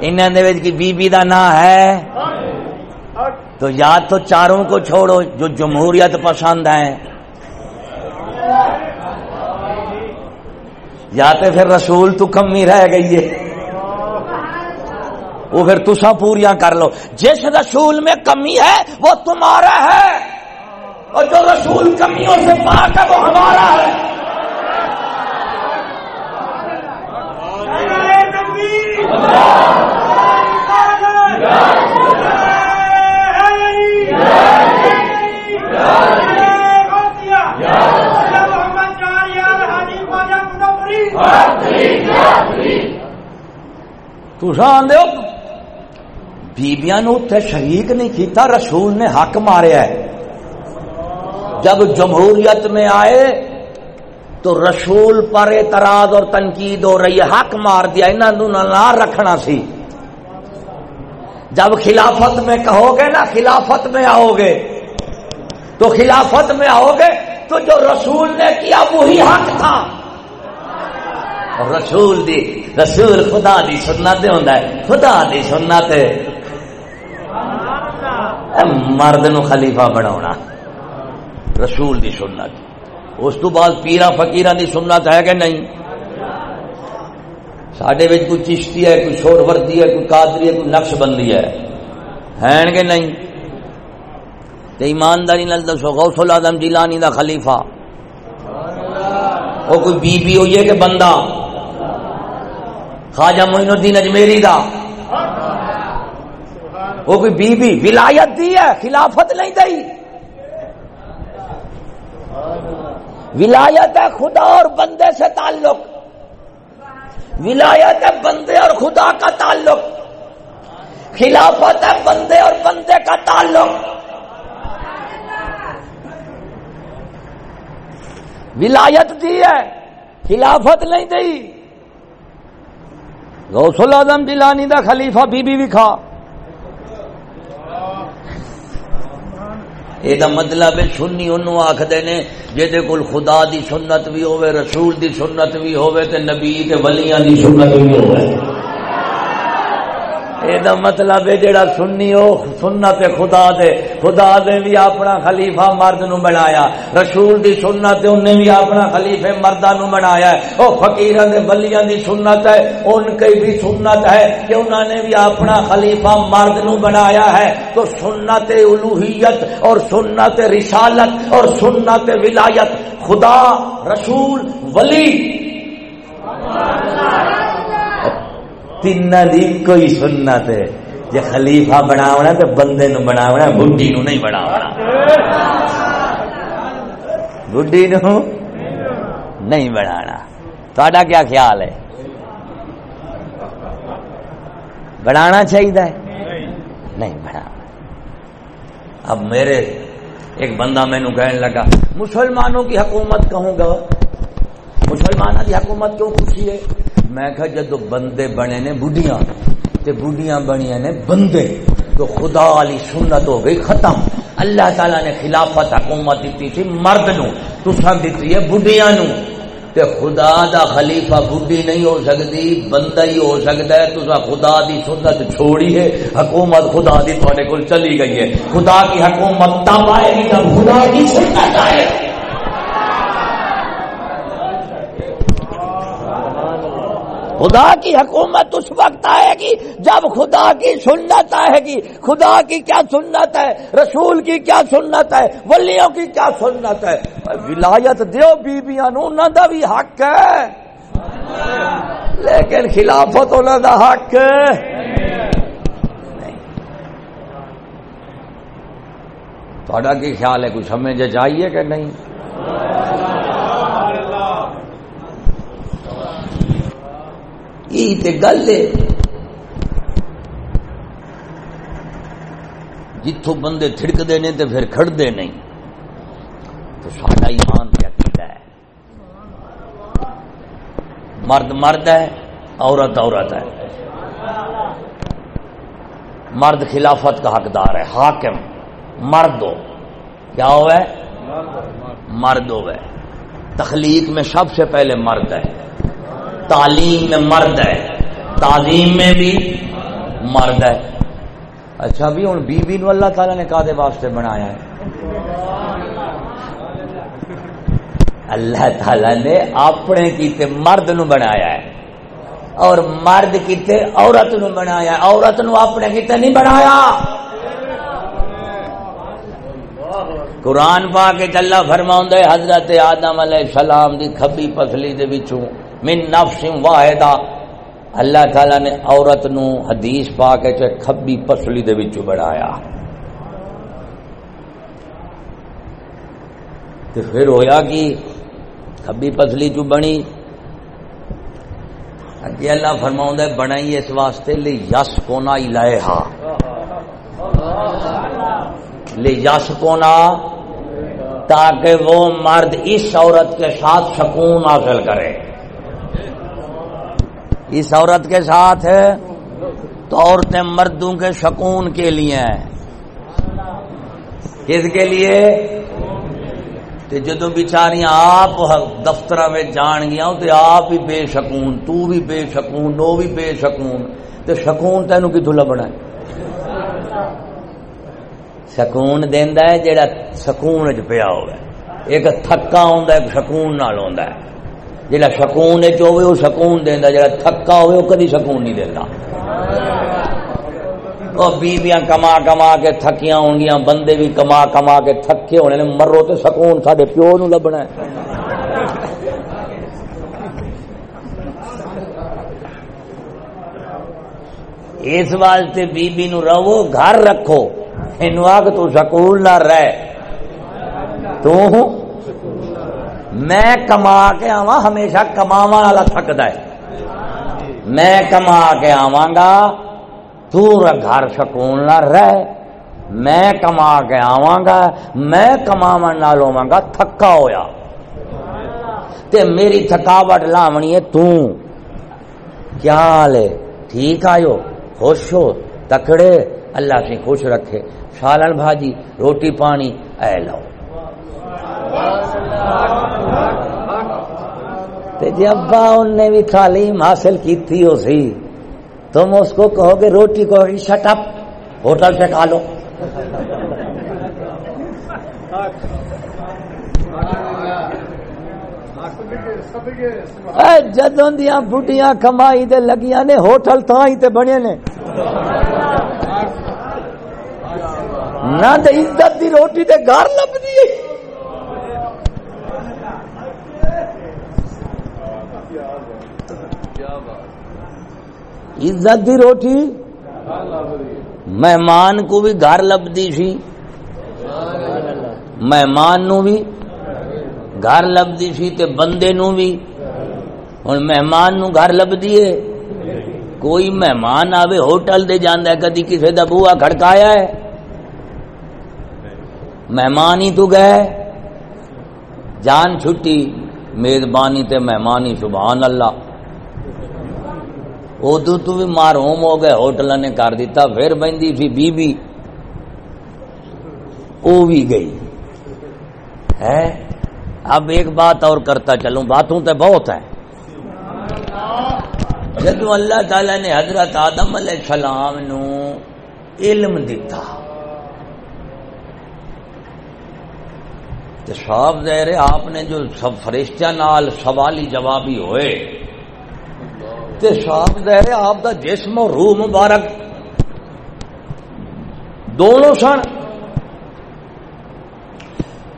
انہوں کی بی بی دا نا ہے۔ تو یا تو چاروں کو چھوڑو جو جمہوریت پسند ہیں۔ یا تو پھر رسول تو کمی رہ گئی ہے۔ وہ پھر تسا پوریا کر لو۔ جس رسول میں کمی ہے، وہ تمہارا ہے۔ اور جو رسول کمیوں سے پاک ہے، وہ ہمارا ہے تو آدھے بیبیاں نو تے شریک نہیں کیتا، رسول نے حق ماریا ہے۔ جب جمہوریت میں آئے تو رسول پر اعتراض اور تنقید ہو رہی ہے، حق مار دیا انہوں نہ رکھنا سی۔ جب خلافت میں کہو گے نا، خلافت میں آؤ گے۔ تو خلافت میں آؤ گے، تو جو رسول نے کیا وہی حق تھا۔ رسول دی، رسول خدا دی سننا دے ہوں خدا دی سننا تے مرد نو خلیفہ بنا رسول دی سنت۔ اس تو بعد پیرا فکیر دی سنت ہے کہ نہیں۔ سڈے کوئی چشتی ہے، کوئی شور وردی ہے، کوئی قادری ہے، کوئی نقش بندی ہے۔ ہیں کہ نہیں۔ تو ایمانداری نال دسو، غوث العظم جیلانی دا خلیفہ۔ وہ کوئی بی بی ہوئی ہے کہ بندہ؟ خواجہ معین الدین اجمیری دا۔ وہ کوئی بی بی، ولایت دی ہے، خلافت نہیں دی۔ ولایت ہے خدا اور بندے سے تعلق۔ ولایت ہے بندے اور خدا کا تعلق۔ خلافت ہے بندے اور بندے کا تعلق۔ ولایت دی ہے، خلافت نہیں دی۔ غوث العظم جیلانی دا خلیفہ بی بی بھی یہ مطلب سنی انہوں آخر نے جہد کول خدا دی سنت بھی ہوئے رسول دی سنت بھی ہوئے تے نبی تے ولیاں دی سنت بھی ہوئے یہ مطلب ہے جڑا سنی ہو، سنت خدا دے۔ خدا دے بھی اپنا خلیفہ مرد نو بنایا۔ رسول دی سنت انہیں بھی اپنا خلیفہ مردہ نو بنایا ہے۔ او فقیران دے ولیاں دی سنت ہے، ان کی بھی سنت ہے کہ انہوں نے بھی اپنا خلیفہ مرد نو بنایا ہے۔ تو سنت الوحیت اور سنت رسالت اور سنت ولایت، خدا، رسول، ولی۔ تین دی کوئی سنت ہے جی خلیفہ بناونا تو بندے نو بناونا بڈی نو نہیں بناونا بڈی نو نہیں بنانا تا کیا خیال ہے بنانا چاہیے نہیں بنا اب میرے ایک بندہ مینو کہنے لگا مسلمانوں کی حکومت کہوں گا مسلمانوں کی حکومت کیوں خوشی ہے میں کہا جدو بندے بنے نے بڑھیاں تے بڑھیاں بنیاں نے بندے، تو خدا علی سنت ہو گئی ختم۔ اللہ تعالی نے خلافت حکومت دیتی تھی مرد نو، تساں دیتی ہے بڑھیاں نو۔ تے خدا دا خلیفہ بڈھی نہیں ہو سکتی، بندہ ہی ہو سکتا ہے تسا خدا دی سنت چھوڑی ہے۔ حکومت خدا دی تھوڑے کول چلی گئی ہے۔ خدا کی حکومت تب آئے گی جب خدا کی سنت آئے۔ خدا کی حکومت اس وقت آئے گی جب خدا کی سنت آئے گی۔ خدا کی کیا سنت ہے؟ رسول کی کیا سنت ہے؟ ولیوں کی کیا سنت ہے؟ ولایت دیو بیبیاں انہوں کا بھی حق ہے۔ لیکن خلافت انہوں کا حق تھوڑا کی خیال ہے کچھ سمجھ چاہیے کہ نہیں؟ یہی گل ہے۔ جتوں بندے تھڑکتے ہیں تو پھر کھڑتے نہیں۔ تو سارا ایمان کیا کیتا ہے؟ مرد مرد ہے، عورت عورت ہے۔ مرد خلافت کا حقدار ہے، حاکم مرد ہو کیا ہو ہے مرد ہو تخلیق میں سب سے پہلے مرد ہے۔ تعلیم میں مرد ہے۔ تعلیم میں بھی مرد ہے۔ اچھا بھی ہوں بی بی نو اللہ تعالی نے کادے واسطے بنایا ہے۔ اللہ تعالی نے اپنے کیتے مرد نو بنایا ہے۔ اور مرد کیتے عورت نو بنایا ہے۔ عورت نو اپنے کیتے نہیں بنایا۔ قرآن پا کے چلا فرما حضرت آدم علیہ السلام دی کھبی پسلی دے بچوں من نفس واحدہ۔ اللہ تعالی نے عورت نو حدیث پا کے چاہے کھبی پسلی دے وچ بڑھایا۔ تے پھر ہویا کہ کھبی پسلی چ بنی۔ اگے اللہ فرماؤں ہے، بنائی اس واسطے، لے یس کونا الہا لے یس کونا تاکہ وہ مرد اس عورت کے ساتھ سکون حاصل کرے۔ اس عورت کے ساتھ تو عورتیں مردوں کے سکون کے لیے ہیں۔ کس کے لیے؟ جدو بچاریاں آپ دفتر میں جان گیا تو آپ ہی بے سکون تو بھی بے سکون نو بھی بے سکون تو سکون تینوں کتوں لبنا سکون دینا ہے جہاں سکون چ پیا ہوا ایک تھکا آ سکون نال آ جا سکون ہوے وہ سکون دینا جا تھکا ہوے وہ کدی سکون نہیں دینا وہ بیبیاں کما کما کے تھکیاں ہوں گیا بندے بھی کما کما کے تھکے ہونے نے مرو تو سکون سارے پیو نو لبنا ہے۔ اس واسطے بی بی نو رہو، گھر رکھو۔ اینو آگ تو سکول نہ رہ۔ تو میں کما کے آوا ہمیشہ کما والا تھکتا ہے۔ میں کما کے آواں گا تو گھر سکون نہ رہ میں کما کے آواں گا میں کما نہ لوا گا تھکا ہویا۔ تے میری تھکاوٹ لاونی ہے تو۔ کیا لے؟ ٹھیک آئو خوش ہو، تکڑے۔ اللہ سے خوش رکھے۔ سالن بھاجی، روٹی پانی، اے لو۔ جی ابا ان نے بھی تعلیم حاصل کی تھی ہو سی، تم اس کو کہو گے روٹی کو شٹ اپ ہوٹل سے کھا لو۔ جدوں دیا بڑھیاں کمائی دے لگیاں نے، ہوٹل تھا ہی تے بنے نے۔ نہ تے عزت دی روٹی تے گھر لبدی ہے۔ عزت دی روٹی؟ مہمان کو بھی گھر لبدی سی۔ مہمان نو بھی گھر لبدی سی تے بندے نو بھی۔ ہوں مہمان نو گھر لبدی ہے۔ کوئی مہمان آوے ہوٹل دے جانا ہے، کدی کسی کا بوا کھڑکایا ہے۔ مہمان ہی تو گئے۔ جان چھٹی، میزبانی تے مہمانی، سبحان اللہ۔ ادو تو بھی ماروم ہو گئے، ہوٹل نے کر دیتا، پھر بہندی تھی بی بی او بھی گئی۔ ہے؟ اب ایک بات اور کرتا چلوں، باتوں تو بہت ہیں۔ جدو اللہ تعالی نے حضرت آدم علیہ السلام نو علم دیتا صاف ظاہر آپ نے جو سب فرشتہ نال سوالی جوابی ہوئے تے صاف ہے آپ دا جسم اور روح مبارک۔ دونوں سن۔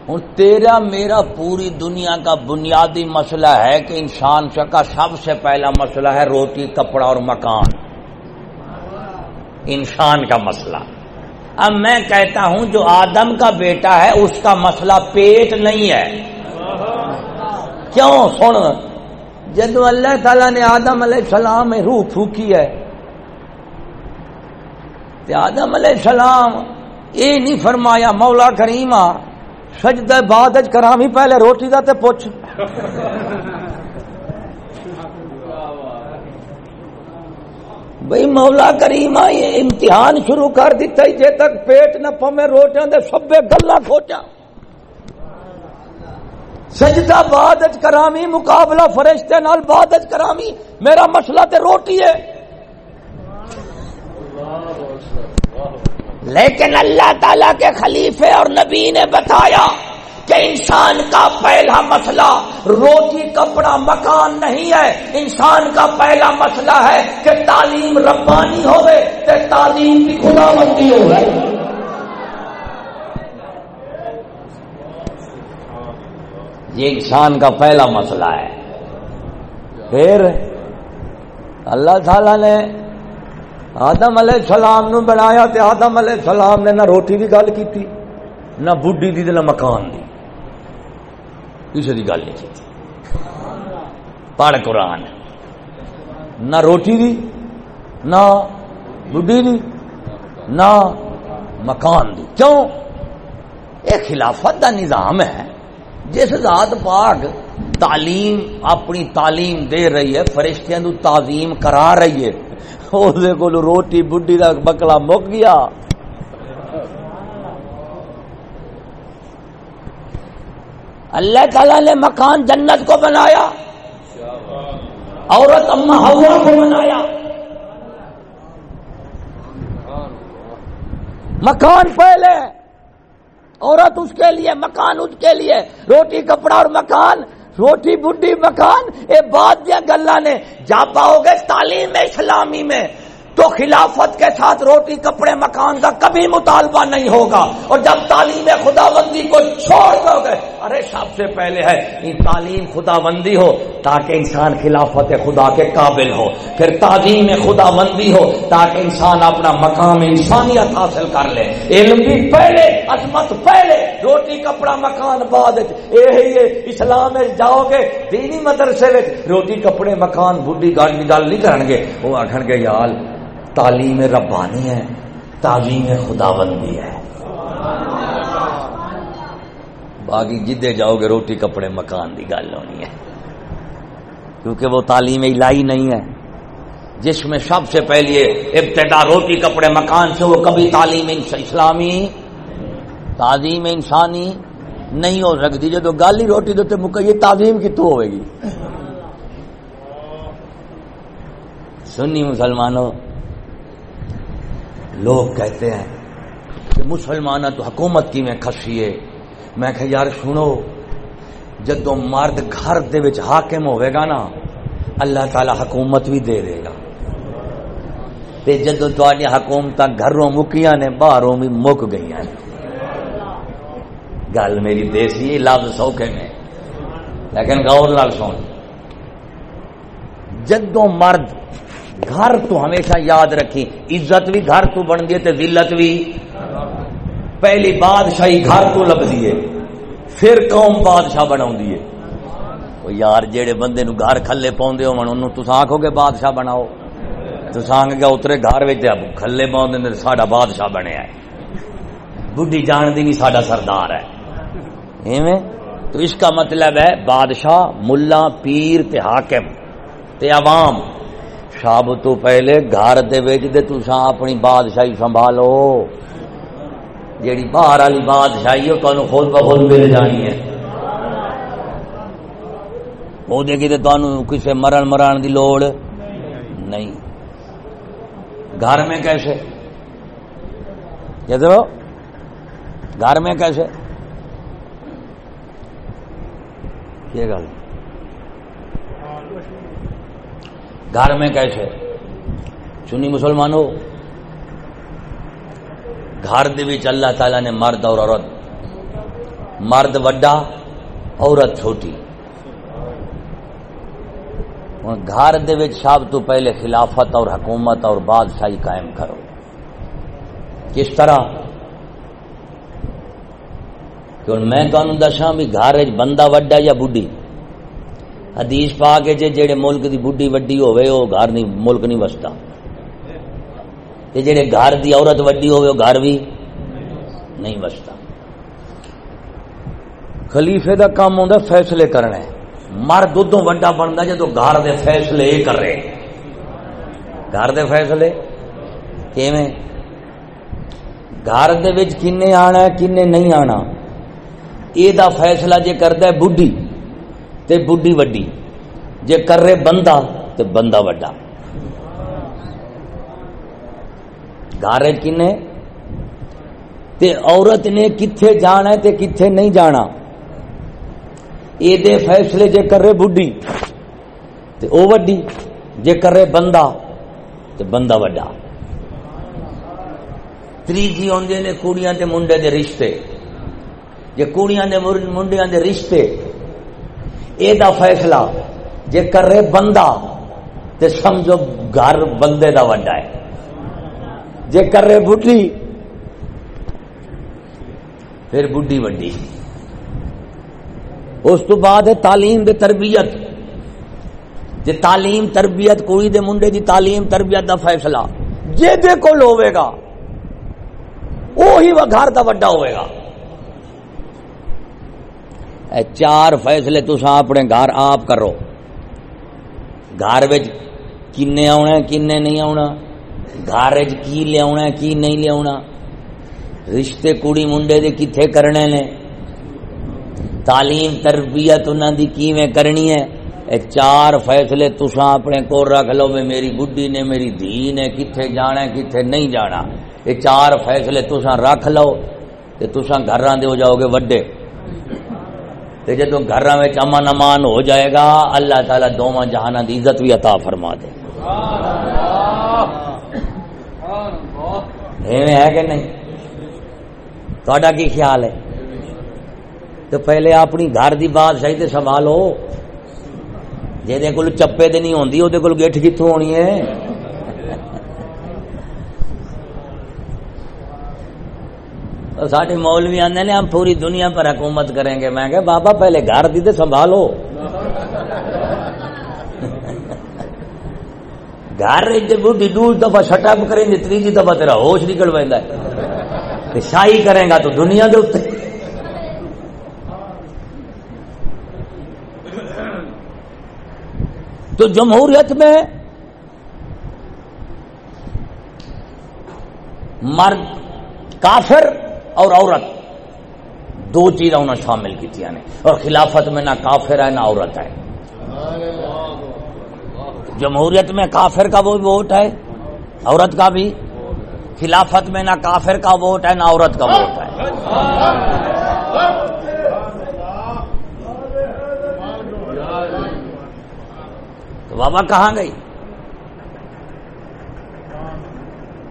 ہوں تیرا میرا پوری دنیا کا بنیادی مسئلہ ہے کہ انسان کا سب سے پہلا مسئلہ ہے روٹی، کپڑا اور مکان۔ انسان کا مسئلہ۔ اب میں کہتا ہوں، جو آدم کا بیٹا ہے، اس کا مسئلہ پیٹ نہیں ہے۔ کیوں؟ سن۔ جدو اللہ تعالی نے آدم علیہ السلام میں روح پھوکی ہے آدم علیہ السلام یہ نہیں فرمایا، مولا کریمہ، سجدہ بعد کرام ہی پہلے، روٹی دا تے پوچھ۔ بھئی مولا کریم یہ امتحان شروع کر دیتا ہی جے تک پیٹ نہ پمے روٹیاں دے سبے گلا کھوچا سجدہ بعد کرامی، مقابلہ فرشتے نال بعد کرامی، میرا مسئلہ تے روٹی ہے۔ لیکن اللہ تعالی کے خلیفے اور نبی نے بتایا کہ انسان کا پہلا مسئلہ روٹی، کپڑا، مکان نہیں ہے۔ انسان کا پہلا مسئلہ ہے کہ تعلیم ربانی ہوئے تعلیم کی خدا بندی ہو یہ انسان کا پہلا مسئلہ ہے۔ پھر اللہ تعالی نے آدم علیہ السلام نو بنایا تے آدم علیہ السلام نے نہ روٹی کی گل کی نہ بڈی دی، نہ مکان دی۔ کسی کی گل نہیں کی پڑھ قرآن۔ نہ روٹی دی، نہ بڈی دی، نہ مکان دی۔ کیوں؟ یہ خلافت دا نظام ہے۔ جس ذات پاک تعلیم اپنی تعلیم دے رہی ہے، فرشتیاں تعظیم کرا رہی ہے۔ کو روٹی بڈی کا بکلا مک گیا۔ اللہ تعالی نے مکان جنت کو بنایا۔ عورت اما ہوا کو بنایا۔ مکان پہلے۔ عورت اس کے لیے مکان، اس کے لیے روٹی، کپڑا اور مکان، روٹی بڈی مکان، یہ بات دیا گلا نے جا پاؤ گے تعلیم اسلامی میں۔ تو خلافت کے ساتھ روٹی، کپڑے، مکان کا کبھی مطالبہ نہیں ہوگا۔ اور جب تعلیم خدا بندی کو چھوڑ دو گے، ارے سب سے پہلے ہے تعلیم خدا بندی ہو تاکہ انسان خلافت خدا کے قابل ہو۔ پھر تعلیم خدا بندی ہو تاکہ انسان اپنا مقام انسانیت حاصل کر لے۔ علم بھی پہلے، عظمت پہلے، روٹی، کپڑا، مکان بعد یہ اسلام جاؤ گے دینی مدرسے روٹی، کپڑے، مکان بڈی گل نہیں کرن گے وہ آخر گے، یار تعلیم ربانی ہے، تعلیم خدا بندی ہے۔ باقی جدے جاؤ گے روٹی کپڑے مکان کی گل ہونی ہے۔ کیونکہ وہ تعلیم الہی نہیں ہے۔ جس میں سب سے پہلے ابتدا روٹی کپڑے مکان سے، وہ کبھی تعلیم اسلامی، تعلیم انسانی نہیں ہو سکتی جب گل ہی روٹی دیتے مکئی تعلیم کتوں ہوئے گی۔ سنی مسلمانوں لوگ کہتے ہیں کہ مسلمان تو حکومت کی میں کھسیے۔ میں کہ یار سنو جدو مرد گھر دے وچ حاکم ہوئے گا نا، اللہ تعالی حکومت بھی دے دے گا۔ تے جدو تواڈی حکومت گھروں مکیاں نے، باہروں بھی مک گئی ہیں گل میری دیسی لفظ سوکھے میں لیکن غور لال سن۔ جدو مرد گھر تو ہمیشہ یاد رکھی عزت بھی گھر تو بن گئی ذلت بھی۔ پہلی بادشاہی گھر تو لب دیے پھر قوم بادشاہ بنا دیے یار، جیڑے بندے نو گھر کھلے پاؤں ہو تو آخو گے بادشاہ بناؤ۔ تو سانگ گیا اترے گھر کھلے پاؤں ساڈا بادشاہ بنیا ہے۔ بڈھی جان دی نہیں ساڈا سردار ہے۔ ایویں؟ تو اس کا مطلب ہے بادشاہ، ملا، پیر تے حاکم تے عوام۔ سب تو پہلے گھر دے تسا اپنی بادشاہی سنبھالو جیڑی باہر والی بادشاہی وہ تمہیں خود بخود مل جانی ہے وہ دیکھی تو کسی مرن مران دی لوڑ نہیں گھر میں کیسے یہ گھر میں کیسے یہ گل گھر میں کیسے سنی مسلمانوں گھر اللہ تعالی نے مرد اور عورت مرد وڈا عورت چھوٹی گھر سب تو پہلے خلافت اور حکومت اور بادشاہی قائم کرو کس طرح کہ میں تمہیں دسا بھی گھر بندہ وڈا یا بڈھی حدیث پا کے جے جڑے ملک دی بڈھی وڈی ہوئے وہ گھر نہیں ملک نہیں وستا تے جڑے گھر دی عورت وڈی ہوئے وہ گھر بھی نہیں وستا خلیفے دا کام ہوندا، فیصلے کرنا ہے مرد ادو وڈا بنتا جدو گھر دے فیصلے یہ کر رہے گھر دے فیصلے؟ کیویں؟ گھر دے وچ کنے آنا ہے کنے نہیں آنا۔ یہ دا فیصلہ جے کردا ہے بڈھی تے بڈی وڈی جے کر رہے بندہ تے بندہ وڈا گارے کنے؟ تے عورت نے کتھے جانا ہے تے کتھے نہیں جانا؟ اے دے فیصلے جے کر رہے بڈی تے او وڈی جے کر رہے بندہ تے بندہ وڈا تریجی آدھے نے کڑیاں تے منڈے دے رشتے۔ جے کڑیاں دے منڈیاں دے رشتے دا فیصلہ جے کر رہے بندہ تے سمجھو گھر بندے دا وڈا ہے۔ جے کر رہے بڈھی پھر بڈھی وڈی۔ اس تو بعد ہے تعلیم دے تربیت۔ جے تعلیم تربیت کوئی دے منڈے دی تعلیم تربیت دا فیصلہ۔ جے دے کو لوے گا وہی وہ گھر دا وڈا ہوئے گا۔ اے چار فیصلے تسا اپنے گھر آپ کرو۔ گھر کنے آنا کنے نہیں آنا گھر کی لیا کی نہیں لیا رشتے کڑی منڈے دے کتنے کرنے نے؟ تعلیم تربیت انہوں دی کیویں کرنی ہے؟ اے چار فیصلے تسا اپنے کو رکھ لو میری بڈی نے، میری دھی نے کتنے جانا کتنے نہیں جانا۔ یہ چار فیصلے تسا رکھ لو تو تسا گھر دے ہو جاؤ گے وڈے۔ جدو گھر امن امان ہو جائے گا، اللہ تعالی دونوں جہانا کی عزت بھی عطا فرما دے۔ ہے کہ نہیں؟ تا کی خیال ہے؟ تو پہلے اپنی گھر کی بات صحیح سنبھالو۔ جی کو چپے تو نہیں ہوتی وہ گیٹ کتوں ہونی ہے؟ سارے مولوی آدھے نے، ہم پوری دنیا پر حکومت کریں گے۔ میں کہ بابا، پہلے گھر دی تو سنبھالو۔ گھر بوٹی دور دفعہ شٹ اپ کریں گے، تیجی دفعہ تیرا ہوش نکل پہ شاہی کرے گا تو دنیا دے اتنے تو جمہوریت میں مرد کافر اور عورت۔ دو چیزیں انہوں نے شامل کی تھی اور خلافت میں نہ کافر ہے نہ عورت ہے۔ جمہوریت میں کافر کا وہ ووٹ ہے۔ عورت کا بھی۔ خلافت میں نہ کافر کا ووٹ ہے، نہ عورت کا ووٹ ہے۔ تو بابا کہاں گئی؟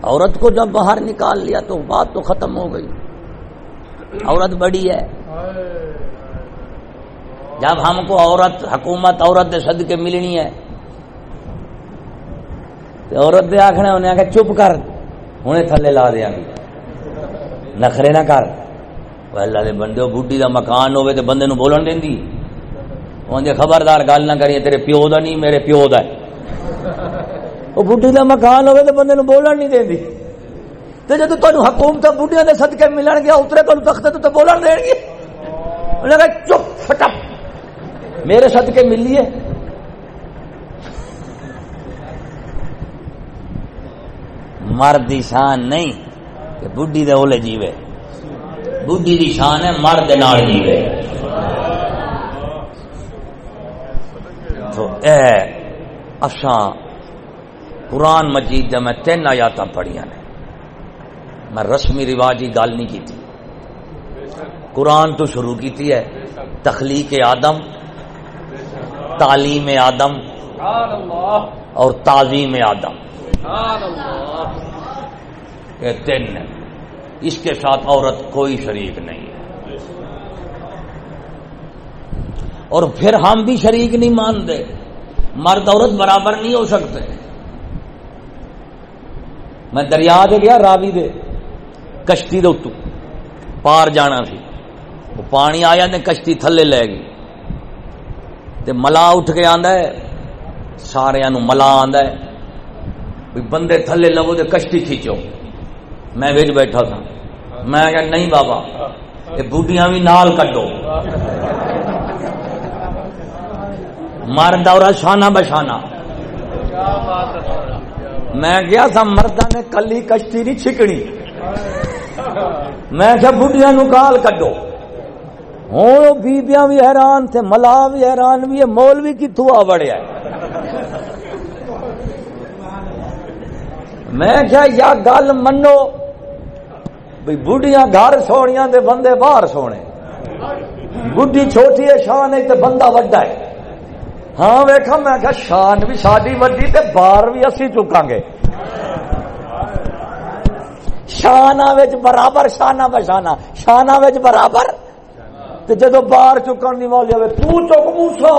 عورت کو جب باہر نکال لیا تو بات تو ختم ہو گئی۔ عورت بڑی ہے۔ جب ہم کو عورت، حکومت عورت سد کے ملنی ہے، تو عورت دے آخنا انہیں آخر چپ کر ہوں تھلے لا دیا گی نخرے نہ کر۔ اللہ دے بندے بڈی دا مکان ہوے تو بندے نو بولن دینی وہ خبردار گل نہ کریے، تیرے پیو دا نہیں، میرے پیو دا ہے۔ وہ بڈی دا مکان ہوے تو بندے نو بولن نہیں دینی تو جب تمہیں حکومت بڑھیا کے سدکے ملن گیا اترے تمہیں تخت تو بولن دیں گے۔ چپ فٹپ میرے سدکے ملیے مرد دی شان نہیں کہ بڈھی دے اولے جیوے۔ بڈھی دی شان ہے مرد نال جیوے۔ تو اے اشاں قرآن مجید میں تین آیات پڑھیا نے۔ میں رسمی رواج کی گل نہیں کی تھی قرآن تو شروع کی ہے۔ تخلیق آدم، تعلیم آدم اور تعظیم آدم۔ یہ تین اس کے ساتھ عورت کوئی شریک نہیں ہے۔ اور پھر ہم بھی شریک نہیں مانتے۔ مرد عورت برابر نہیں ہو سکتے۔ میں دریا دے گیا، راوی دے۔ کشتی دے اتو۔ پار جانا سی۔ وہ پانی آیا نے کشتی تھلے لے گئی۔ تے ملا اٹھ کے آندا ہے۔ سارے نو ملا آندا ہے۔ بندے تھلے لو تے کشتی کھینچو میں وچ بیٹھا تھا میں کہ نہیں بابا یہ بوٹیاں بھی نال کڈو۔ مرد اور شانہ بشانہ۔ میں گیا تھا مردہ نے کلی کشتی نہیں چھکڑی میں کیا بڑھیا نو کال کڈو۔ ہوں بیبیاں بھی حیران تھے، ملا بھی حیران، بھی ہے مول بھی کتوں آ بڑیا میں کیا یا گل منو بھائی بڑھیاں گھر سونیاں دے بندے باہر سونے۔ بڈھی چھوٹی ہے، شان ہے تو بندہ وڈا ہے۔ ہاں ویکھا، میں کیا شان بھی ساری وڈی تے باہر بھی اسی چکاں گے۔ شانہ برابر شانہ بشانہ شانہ برابر۔ جدو باہر چکن کی مولی ہوئے تو چک موسا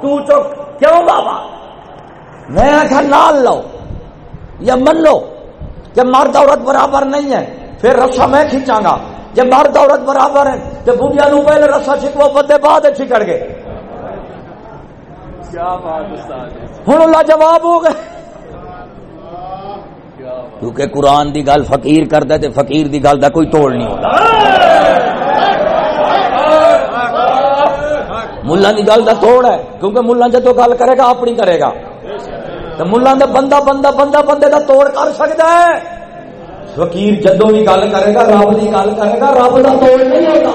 تو چک کیوں بابا؟ میں آخر نال لو یا من لو کہ مرد عورت برابر نہیں ہے پھر رسا میں کھینچا گا۔ جب مرد عورت برابر ہے تو بڑھیا نو پہلے رسا چھکو بندے بعد چھکڑ گئے ہوں اللہ جواب ہو گئے۔ کیونکہ قرآن دی گل فقیر کرتا تے فقیر دی گل دا کوئی توڑ نہیں ہوتا۔ ملا دی گل دا توڑ ہے کیونکہ ملا جدو گل کرے گا اپنی کرے گا۔ تو ملا دا بندہ بندہ بندہ بندے دا توڑ کر سکتا ہے۔ فقیر جدو بھی گل کرے گا رب کی گل کرے گا رب دا توڑ نہیں ہوگا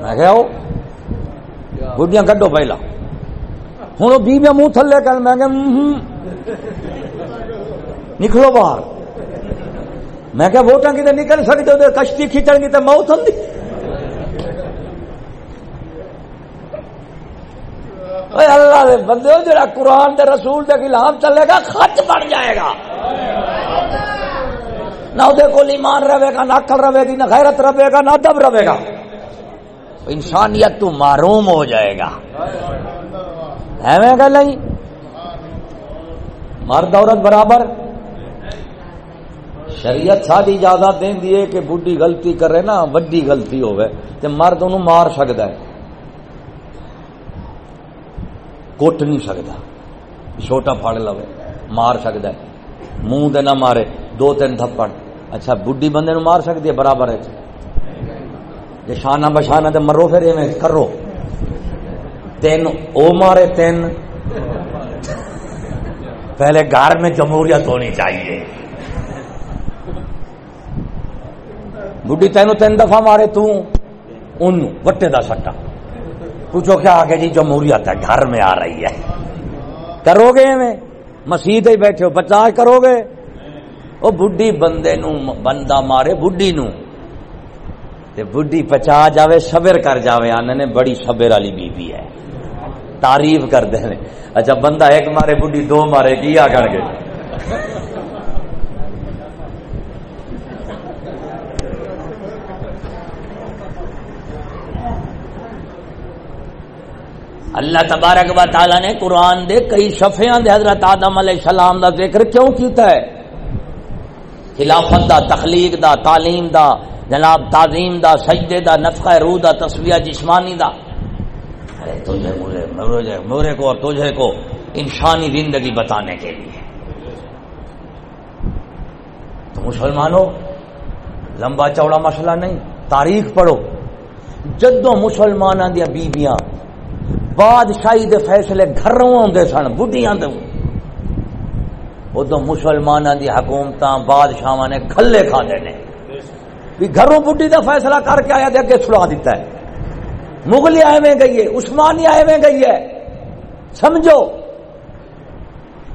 میں کہ گڈیاں کڈو پہلا۔ ہوں بیبیاں منہ تھلے کر، میں نکلو باہر۔ میں کیا ووٹاں کتنے نکل سکتے کشتی کھچن کی تو موت ہوں اللہ دے بندے ہو جڑا قرآن دے رسول دے خلاف چلے گا خط بن جائے گا۔ نہ وہ ایمان رہے گا، نہ اکل رہے گی، نہ غیرت رہے گا، نہ ادب رہے گا۔ انسانیت تو معروم ہو جائے گا۔ ایویں گل نہیں مرد عورت برابر۔ شریعت ساری اجازت دیں دیے کہ بڈی غلطی کرے نا، وڈی غلطی ہوئے تو مرد انہوں مار سکتا ہے۔ کٹ نہیں سکتا چھوٹا پھڑ لو مار سکتا ہے۔ منہ دے نہ مارے، دو تین تھپڑ۔ اچھا بڈی بندے نو مار سکتی ہے برابر ہے جی شانہ بشانہ تے مرو پھر ایویں کرو۔ تین او مارے تین۔ پہلے گھر میں جمہوریت ہونی چاہیے۔ بڈی تینوں تین دفعہ مارے تن وٹے دا سٹا۔ پوچھو کیا آگے جی جمہوریت ہے گھر میں آ رہی ہے۔ کرو گے میں مسیح ہی بیٹھے ہو۔ بچا کرو گے؟ وہ بڈی بندے نو بندہ مارے بڈی نو تے بڈی پچا جاوے صبر کر جاوے۔ آنے نے بڑی صبر والی بی بی ہے۔ تعریف کر دے اچھا بندہ ایک مارے بڈی دو مارے کیا کر گئے؟ اللہ تبارک و تعالی نے قرآن دے کئی صفحیاں دے حضرت آدم علیہ السلام دا ذکر کیوں کیتا ہے؟ خلافت دا، تخلیق دا، تعلیم دا جناب تعظیم دا، سجدے دا، نفقہ روح دا تصویہ جسمانی دا۔ ارے، تجھے مجھے مجھے مورے کو اور تجھے کو انسانی زندگی بتانے کے لیے۔ تو مسلمانوں، لمبا چوڑا مسئلہ نہیں، تاریخ پڑھو۔ جدوں مسلمانوں دیا بیبیاں بادشاہی دے فیصلے گھروں آدھے سن بڑھیاں ادو مسلمانوں دی حکومت بادشاہ نے کھلے کھانے نے بھی گھروں بڈی دا فیصلہ کر کے آیا اگے چھڑا دیتا ہے۔ مغلی آئے میں گئی ہے، عثمانی آئے میں گئی ہے۔ سمجھو؟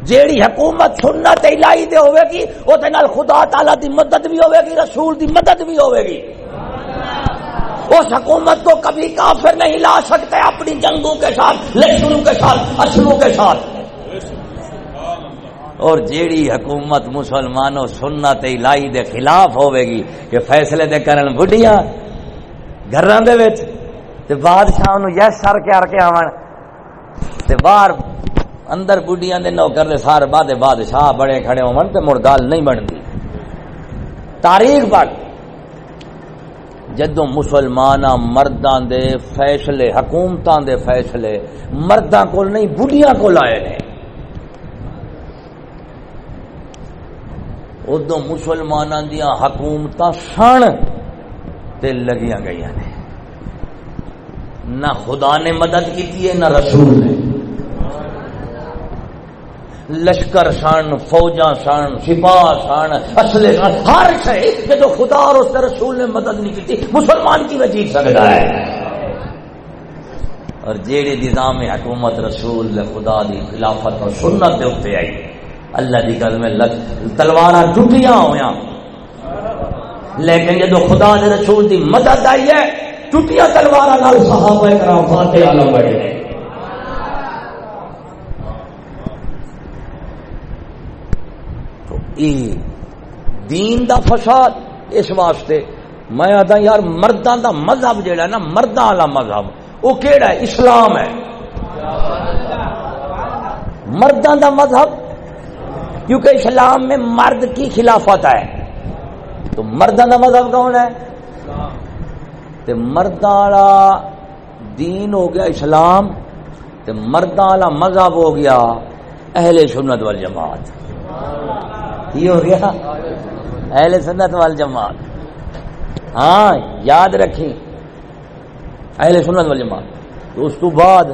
جیڑی حکومت سنت الہی دے ہوے گی، او تے نال خدا تعالی دی مدد بھی ہوے گی، رسول دی مدد بھی ہوے گی۔ اس حکومت کو کبھی کافر نہیں لا سکتے، اپنی جنگوں کے ساتھ، لشکروں کے ساتھ اصلوں کے ساتھ۔ اور جیڑی حکومت مسلمانوں سنت الہی دے خلاف ہوے گی کہ فیصلے دے کرن بڈیاں گھراں دے وچ، تے بادشاہ نو یس سر کے ار کے آون تے باہر اندر بڈیاں دے نوکر دے سارے بعد بادشاہ بڑے کھڑے ہون تے مڑ گل نہیں بنتی۔ تاریخ بڑھ جدو مسلمان مرداں دے فیصلے، حکومتاں دے فیصلے مرداں کول نہیں بڈیاں کول آئے نے۔ ادو مسلمانوں دیا حکومت سن تے لگیاں گئی نے۔ نہ خدا نے مدد کی ہے، نہ رسول نے۔ لشکر سن فوجا سن، سپاہ سن اصل سن، ہر شہید جب خدا اور اس رسول نے مدد نہیں کی مسلمان کی وجہ سکتا ہے۔ اور جیڑی نظام حکومت رسول خدا دی خلافت اور سنت دے اتنے آئی۔ اللہ کی گل میں تلوار ٹوٹیاں ہویا لیکن جدو خدا دے رسول دی، مدد آئی ہے۔ ٹوٹیاں تلوار صحابہ کرام فاتح عالم بڑے تو دین دا فساد اس واسطے، میں آتا یار، مرداں دا مذہب جہا نا، مرداں والا مذہب وہ کہڑا ہے؟ اسلام ہے۔ مرداں دا مذہب کیونکہ اسلام میں مرد کی خلافت ہے۔ تو مردوں کا مذہب کون ہے؟ تو مرد والا دین ہو گیا اسلام تو مرد والا مذہب ہو گیا اہل سنت وال جماعت یہ ہو گیا اہل سنت وال جماعت ہاں یاد رکھیں، اہل سنت وال جماعت تو اس کو بعد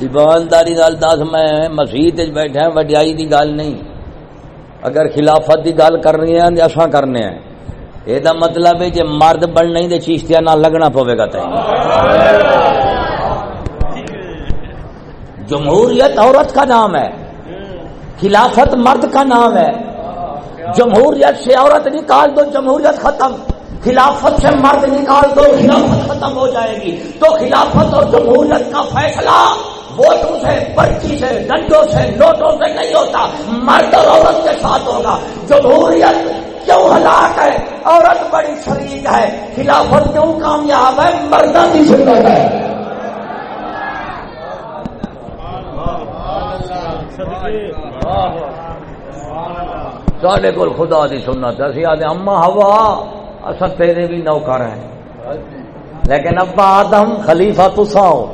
ایمانداری دس میں مسیح بیٹھا وڈیائی دی گل نہیں۔ اگر خلافت دی گل کر رہی ہیں اصا کرنے ہیں۔ یہ مطلب ہے جی مرد بن نہیں تو چیشتیا نہ لگنا پوے گا تین جمہوریت عورت کا نام ہے۔ خلافت مرد کا نام ہے۔ جمہوریت سے عورت نکال دو، جمہوریت ختم۔ خلافت سے مرد نکال دو، خلافت ختم ہو جائے گی۔ تو خلافت اور جمہوریت کا فیصلہ ووٹوں سے، پرچی سے، ڈنڈوں سے نوٹوں سے نہیں ہوتا مرد اور عورت کے ساتھ ہوگا۔ جمہوریت کیوں ہلاک ہے؟ عورت بڑی شریک ہے، خلافت کیوں کامیاب ہے؟ مردہ کی سنت ہے سارے کو خدا دی سنت اسی آدھے اما ہوا اصل تیرے بھی نوکر ہیں۔ لیکن ابا آدم خلیفہ تو ساؤ۔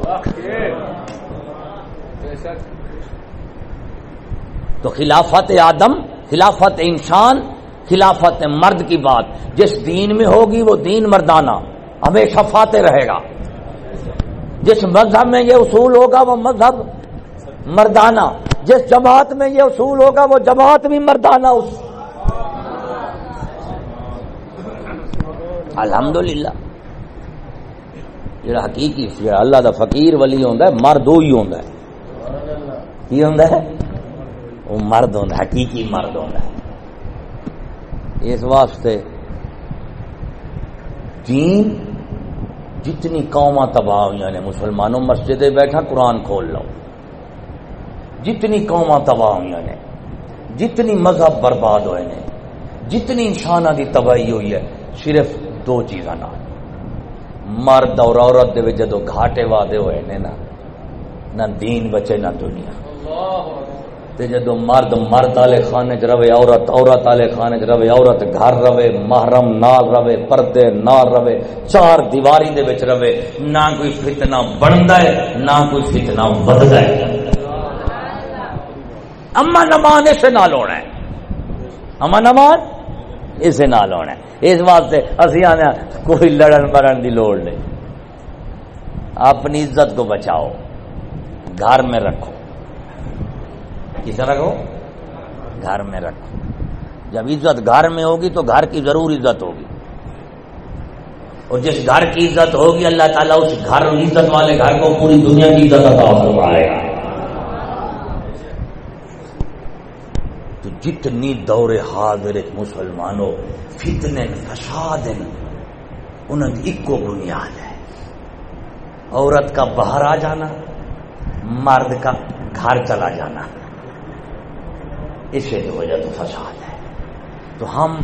تو خلافت آدم، خلافت انسان، خلافت مرد کی بات۔ جس دین میں ہوگی وہ دین مردانہ، ہمیشہ فاتح رہے گا۔ جس مذہب میں یہ اصول ہوگا وہ مذہب مردانہ۔ جس جماعت میں یہ اصول ہوگا وہ جماعت بھی مردانہ۔ اس الحمد للہ جڑا حقیقی اللہ دا فقیر ولی ہوندا ہے، مرد وہی ہوندا ہے۔ کی ہوندا ہے؟ وہ مرد ہوندا حقیقی مرد ہوندا ہے۔ اس واسطے دین جتنی قوما تباہ ہوئی نے مسلمانوں مسجد بیٹھا، قرآن کھول لو۔ جتنی قوما تباہ ہوئی نے جتنی مذہب برباد ہوئے نے جتنی انسان کی تباہی ہوئی ہے، صرف دو چیزاں مرد اور عورت دے جدو گھاٹے وعدے ہوئے نے نا، نہ دین بچے نہ دنیا۔ تے جدو مرد مرد والے خانے چ رہے، عورت عورت والے خانے چ رہے، عورت گھر رہے، محرم نال رہے، پردے نال رہے، چار دیواری دے وچ رہے، نہ کوئی فتنہ بندا ہے، نہ کوئی فتنہ بددا ہے۔ اما نمان اسے نال ہونا ہے۔ اما نمان اسے نال ہونا ہے۔ اس واسطے اسی آنے کوئی لڑن مرن دی لوڑ نہیں۔ اپنی عزت کو بچاؤ، گھر میں رکھو۔ کسے رکھو گھر میں رکھو۔ جب عزت گھر میں ہوگی تو گھر کی ضرور عزت ہوگی۔ اور جس گھر کی عزت ہوگی، اللہ تعالیٰ اس گھر عزت والے گھر کو پوری دنیا کی عزت عطا فرمائے گا۔ تو جتنی دور حاضر مسلمانوں، فتنے فساد انہوں ایک کو بنیاد ہے۔ عورت کا باہر آ جانا، مرد کا گھر چلا جانا۔ اسے تو وجہ تو فساد ہے۔ تو ہم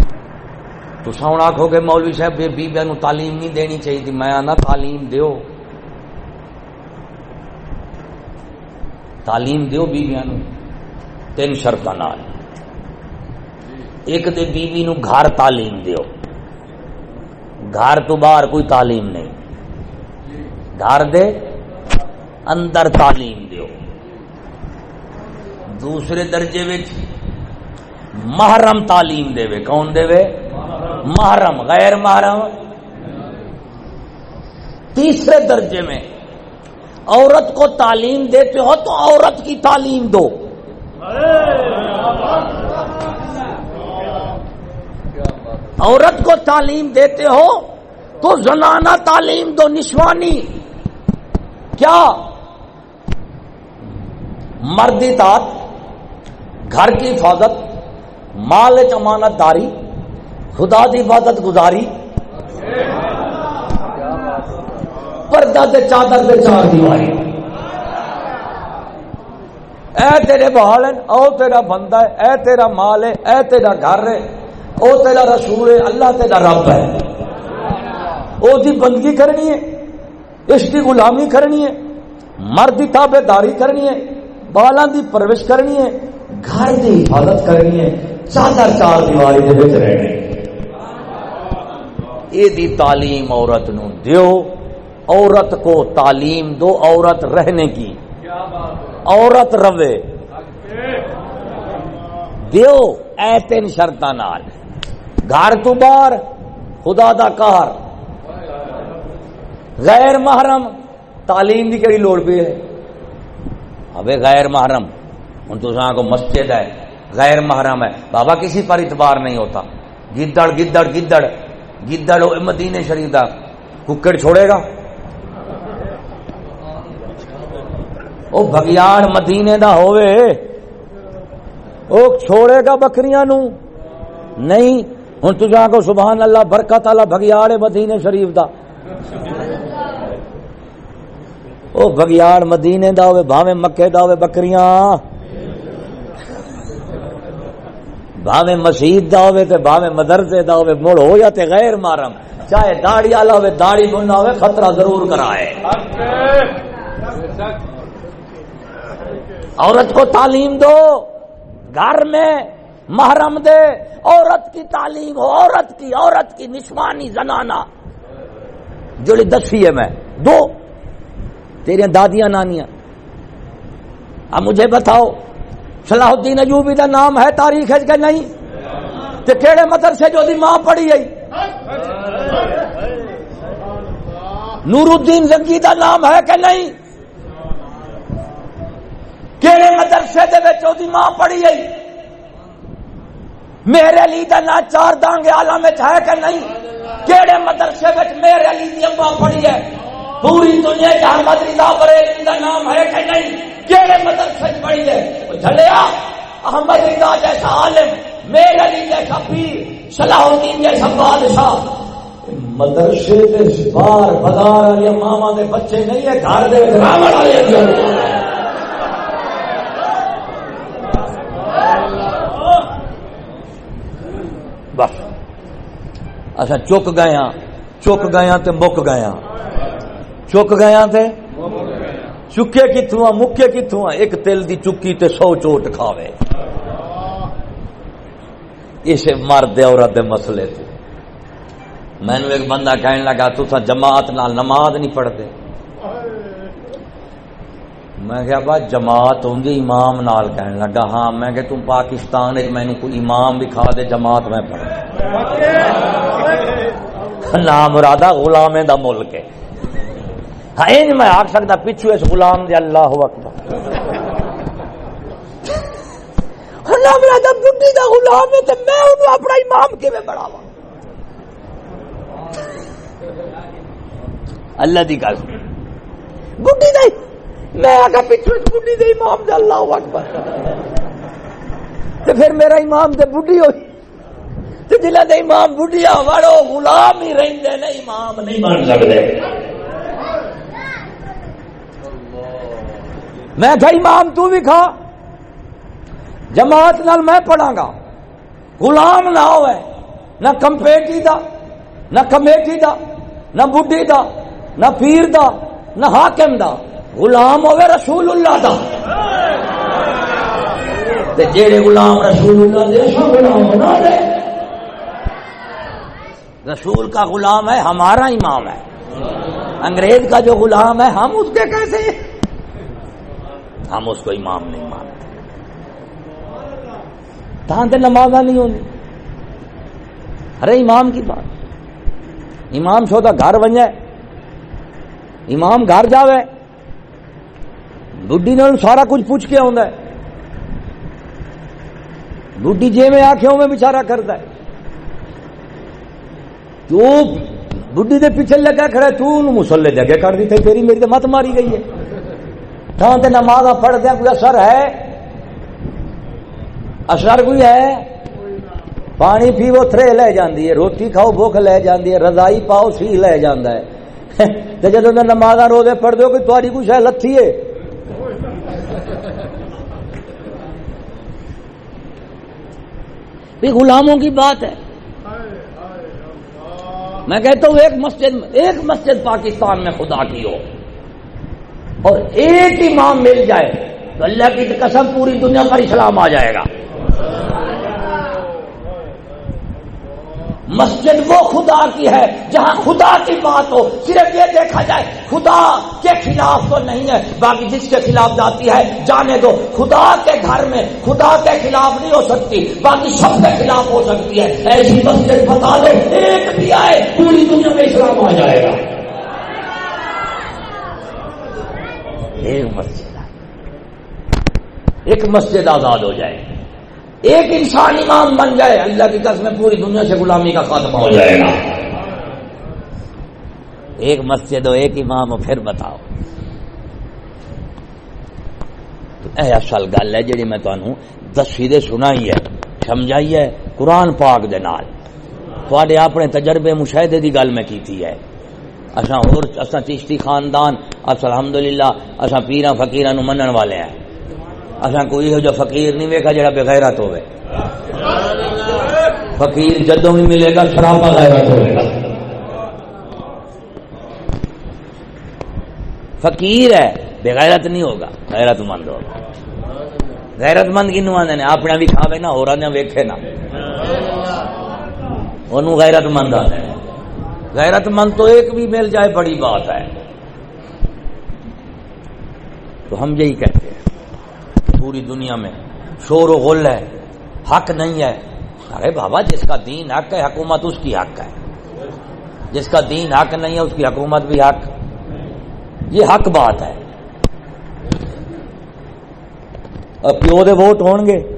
تو سونا آخو گے مولوی صاحب بے بیبیا نو تعلیم نہیں دینی چاہیے تھی میں آنا تعلیم دیو۔ تعلیم دیو بیبیا نو تین شرط نال۔ ایک دے بیوی نو گھر تعلیم دیو۔ گھر تو باہر کوئی تعلیم نہیں۔ گھر دے اندر تعلیم دیو۔ دوسرے درجے وچ محرم تعلیم دے وے کون دے وے محرم، غیر محرم۔ تیسرے درجے میں، عورت کو تعلیم دیتے ہو تو عورت کی تعلیم دو۔ عورت کو تعلیم دیتے ہو تو زنانہ تعلیم دو، نشوانی۔ کیا؟ مردی تات گھر کی حفاظت مال چمانت داری، خدا دی عبادت گزاری۔ پردہ دے چادر دے چار دیواری اے تیرے بحال ہے او تیرا بندہ ہے، اے تیرا مال ہے، اے تیرا گھر ہے، او تیرا رسول ہے، اللہ تیرا رب ہے۔ او دی بندگی کرنی ہے، اس کی غلامی کرنی ہے، مرد تابے داری کرنی ہے، بالاں دی پرورش کرنی ہے، گھر دی حفاظت کرنی ہے۔ چادر چار دیواری دے وچ رہنے اے دی تعلیم عورت نو دیو، عورت کو تعلیم دو، عورت رہنے کی۔ عورت روے۔ دیو، اے تین شرطاں نال۔ گھر تو باہر، خدا دا کار۔ غیر محرم، تعلیم کی کڑی لوڑ پی ہے؟ ابے غیر محرم ہوں تو کو مسجد ہے۔ غیر محرم ہے۔ بابا کسی پر اعتبار نہیں ہوتا۔ گدڑ گدڑ گدڑ۔ گدڑ مدینے شریف دا ککڑ چھوڑے گا۔ او بگیار مدینے دا ہوئے او چھوڑے گا بکریاں نو۔ نہیں ہوں تجا کو سبحان اللہ برکت والا بگیاڑ مدینے شریف دا۔ او بگیاڑ مدینے دا ہوئے بھاوے مکے دا ہوئے بکریاں۔ بھاوے مسیح دا ہوئے تے بھاوے مدرسے دا ہوئے، مڑ ہو یا تے غیر مارم چاہے داڑی والا ہوئے داڑی بننا ہوئے، خطرہ ضرور کرائے۔ عورت کو تعلیم دو، گھر میں محرم دے، عورت کی تعلیم ہو، عورت کی عورت کی نسوانی زنانا جڑی دسی ہے میں، دو تیرے دادیاں نانیاں۔ اب مجھے بتاؤ صلاح الدین ایوبی کا نام ہے، تاریخ ہے کہ نہیں؟ تو کہڑے مدرسے جو دی ماں پڑھی گئی نور الدین زنگی کا نام ہے کہ نہیں؟ کہڑے مدرسے دے وچ دی ماں پڑھی گئی میرے علی دا نا چار دانگے عالم وچ ہے کہ نہیں؟ کہڑے مدرسے وچ میرے علی دی اماں پڑھی ہے۔ پوری دنیا احمد رضا بریلوی کا نام ہے کہ نہیں کہڑے مدرسے پڑھی ہے۔ جلیا احمد رضا جیسا عالم میرے علی جیسا پیر صلاح الدین جیسا بادشاہ۔ مدرسے کے بار بازار والے ماما دے بچے نہیں ہے گھر دے برامن والے بس۔ اچھا چک گیا چک گیا تو مک گیا چک گیا تھے چکے کتوں مکے کتوں ایک تل دی چکی تے سو چوٹ کھاوے۔ اسے مرد عورت دے مسئلے تے۔ میں ایک بندہ کہنے لگا تو جماعت نال نماز نہیں پڑھتے۔ میں کہا با جماعت ہوں امام نال کہنے لگا۔ ہاں میں کہ تم پاکستان میں کوئی امام بھی کھا دے جماعت میں پڑھ نام مرادہ غلامے دا ملک ہے۔ ہاں میں آخ سکتا پچھو اس غلام دے اللہ اکبر۔ بڈی دا غلام ہے میں انہوں اپنا امام کے میں اللہ دی گل۔ بڈی دا میں آگا پچھو اس بڈی دے امام دے اللہ اکبر۔ تو پھر میرا امام دے بڈی ہوئی۔ تو جلہ دے امام بڈیا وڑو غلام ہی رہندے نے، امام نہیں بن سکتے میں کہ امام تو بھی کھا۔ جماعت نال میں پڑھا گا۔ غلام نہ ہوئے، نہ کمپیٹی دا، نہ کمیٹی دا، نہ بڈھی دا، نہ پیر دا، نہ حاکم دا۔ غلام ہوئے رسول اللہ دا جیڑے غلام رسول اللہ دے غلام بنا دے۔ رسول کا غلام ہے، ہمارا امام ہے۔ انگریز کا جو غلام ہے، ہم اس کے کیسے؟ ہم اس کو امام نہیں مانتے۔ تو نماز نہیں ہونی ارے امام کی بات۔ امام سوتا گھر بن جائے امام گھر جاوے۔ بڈی نے سارا کچھ پوچھ کے آ بڈی جی میں آخ میں بچارا کرتا ہے۔ تو بڈی دے پیچھے لگا کھڑا تو مسلے جگہ کر دی تھی تیری میری تو مت ماری گئی ہے۔ تھان تے نماز پڑھ دیا کوئی اثر ہے؟ اثر کوئی ہے؟ پانی پیو تھرے لے جاندی ہے، روٹی کھاؤ بھوک لے جاندی ہے، رضائی پاؤ سی لے جاندا ہے۔ تے جدوں میں نماز روزے پڑھ دیو کہ تہاڈی کوئی شے لتھی ہے۔ یہ غلاموں کی بات ہے۔ میں کہتا ہوں ایک مسجد ایک مسجد پاکستان میں خدا کی ہو۔ اور ایک امام مل جائے تو اللہ کی قسم پوری دنیا پر اسلام آ جائے گا۔ مسجد وہ خدا کی ہے جہاں خدا کی بات ہو۔ صرف یہ دیکھا جائے، خدا کے خلاف تو نہیں ہے۔ باقی جس کے خلاف جاتی ہے، جانے دو۔ خدا کے گھر میں خدا کے خلاف نہیں ہو سکتی، باقی سب کے خلاف ہو سکتی ہے۔ ایسی مسجد بتا دو ایک بھی آئے، پوری دنیا میں اسلام آ جائے گا۔ ایک مسجد ایک مسجد آزاد ہو جائے۔ ایک انسان امام بن جائے، اللہ کی قسم میں پوری دنیا سے غلامی کا خاتمہ ہو جائے گا۔ ایک مسجد ہو، ایک امام ہو، پھر بتاؤ۔ اے اصل گل ہے جی میں تمہیں دسی دے سنا ہے، سمجھائی ہے، قرآن پاک دے نال۔ تھوڑے اپنے تجربے مشاہدے دی گل میں کیتی ہے۔ اساں اور اساں چشتی خاندان، اس الحمدللہ اساں پیراں فقیراں نو منن والے ہیں۔ اساں کوئی ہو جو فقیر نہیں ویکھا جڑا بے غیرت ہوے فقیر جدوں بھی ملے گا شرابہ غیرت ہوے گا۔ فقیر ہے، بے غیرت نہیں ہوگا، غیرت مند ہوگا۔ غیرت مند کنو آدھے نے؟ اپنا بھی کھاوے نا ہورا نے ویکھے نا۔ انہوں غیرت مند آدھے غیرت مند تو ایک بھی مل جائے بڑی بات ہے۔ تو ہم یہی کہتے ہیں۔ پوری دنیا میں شور و غل ہے، حق نہیں ہے۔ ارے بابا، جس کا دین حق ہے، حکومت اس کی حق ہے۔ جس کا دین حق نہیں ہے، اس کی حکومت بھی حق۔ یہ حق بات ہے۔ پیو دے ووٹ ہون گے؟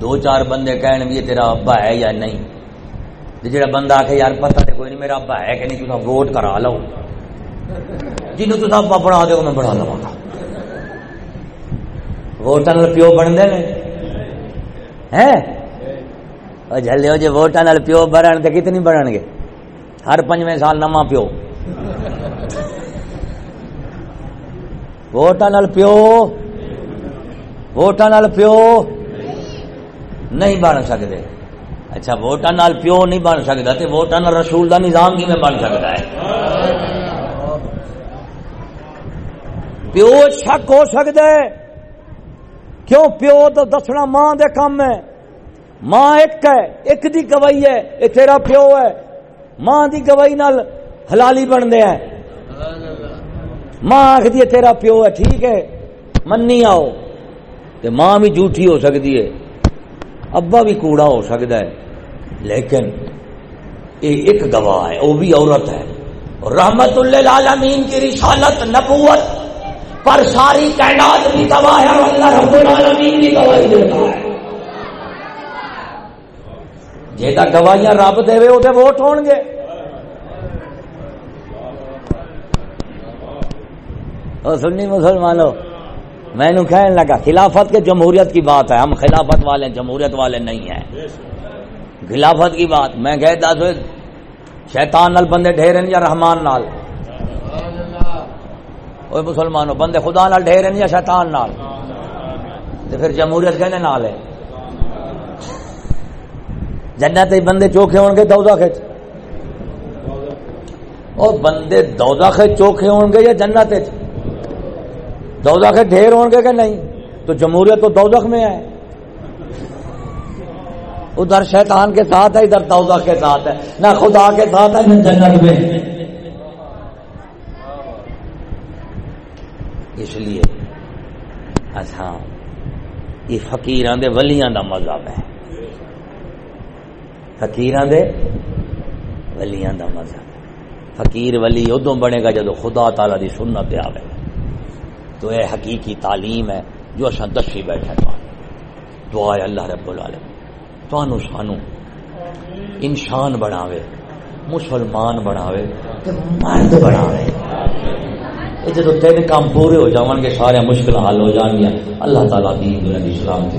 دو چار بندے کہن بھی تیرا ابا ہے یا نہیں۔ جڑا بندہ آ کے یار پتا کوئی نہیں، میرا ابا ہے کہ نہیں تصا ووٹ کرا لو۔ جنوں تو ابا بنا دو میں بنا لوا گا ووٹاں پیو بنتے ہیں؟ جلے جی ووٹاں پیو بنن تو کتنی بنن گے؟ ہر پنجویں سال نواں پیو۔ ووٹاں پیو۔ ووٹاں پیو۔ نہیں بن سکتے اچھا ووٹاں پیو نہیں بن سکتا تو ووٹاں رسول کا نظام کی بن سکتا ہے؟ پیو شک ہو سکتا ہے۔ کیوں؟ پیو تو دسنا ماں دے کام ہے۔ ماں ایک ہے، ایک دی گوائی ہے، یہ تیرا پیو ہے۔ ماں دی گوائی نال حلالی بن دیا ہے ماں آخری تیرا پیو ہے، ٹھیک ہے، منی آؤ۔ تو ماں بھی جھوٹھی ہو سکتی ہے۔ ابا بھی کوڑا ہو سکتا ہے۔ لیکن یہ ایک گواہ ہے، وہ بھی عورت ہے۔ رحمت اللہ کی رسالت، نبوت پر ساری کائنات بھی گواہ ہے اور اللہ رب العالمین بھی گواہی دیتا ہے۔ جہاں گواہیاں رب دے وہ ووٹ ہو گے۔ سنی مسلمانوں، میں نے کہنے لگا، خلافت کے جمہوریت کی بات ہے، ہم خلافت والے جمہوریت والے نہیں ہیں۔ خلافت کی بات۔ میں کہتا تو شیطان نال بندے ڈھیرن یا رحمان نال؟ اوے مسلمانوں، بندے خدا نال ڈھیرن یا شیطان نال؟ تو پھر جمہوریت کہنے نال ہے۔ جنت بندے چوکھے ہون گے دودا کھچ اور بندے دودا چوکھے ہون گے یا جنت دوزخ ڈھیر ہوں گے کہ نہیں؟ تو جمہوریت تو دوزخ میں ہے۔ ادھر شیطان کے ساتھ ہے، ادھر دوزخ کے ساتھ ہے۔ نہ خدا کے ساتھ ہے، نہ جنت میں۔ اس لیے اچھا یہ فقیران دے ولیاں دا مذہب ہے۔ فقیران دے ولیاں دا مذہب فقیر ولی ادو بنے گا جدو خدا تعالی دی سنت آئے تو یہ حقیقی تعلیم ہے جو اصا دسی بیٹھے دعا ہے اللہ رب العالم تانو سانو انسان بناوے، مسلمان بناوے مرد بناوے۔ جدو تین کام پورے ہو جاؤ گے سارے مشکل حل ہو جان گیا اللہ تعالیٰ دین اسلام کی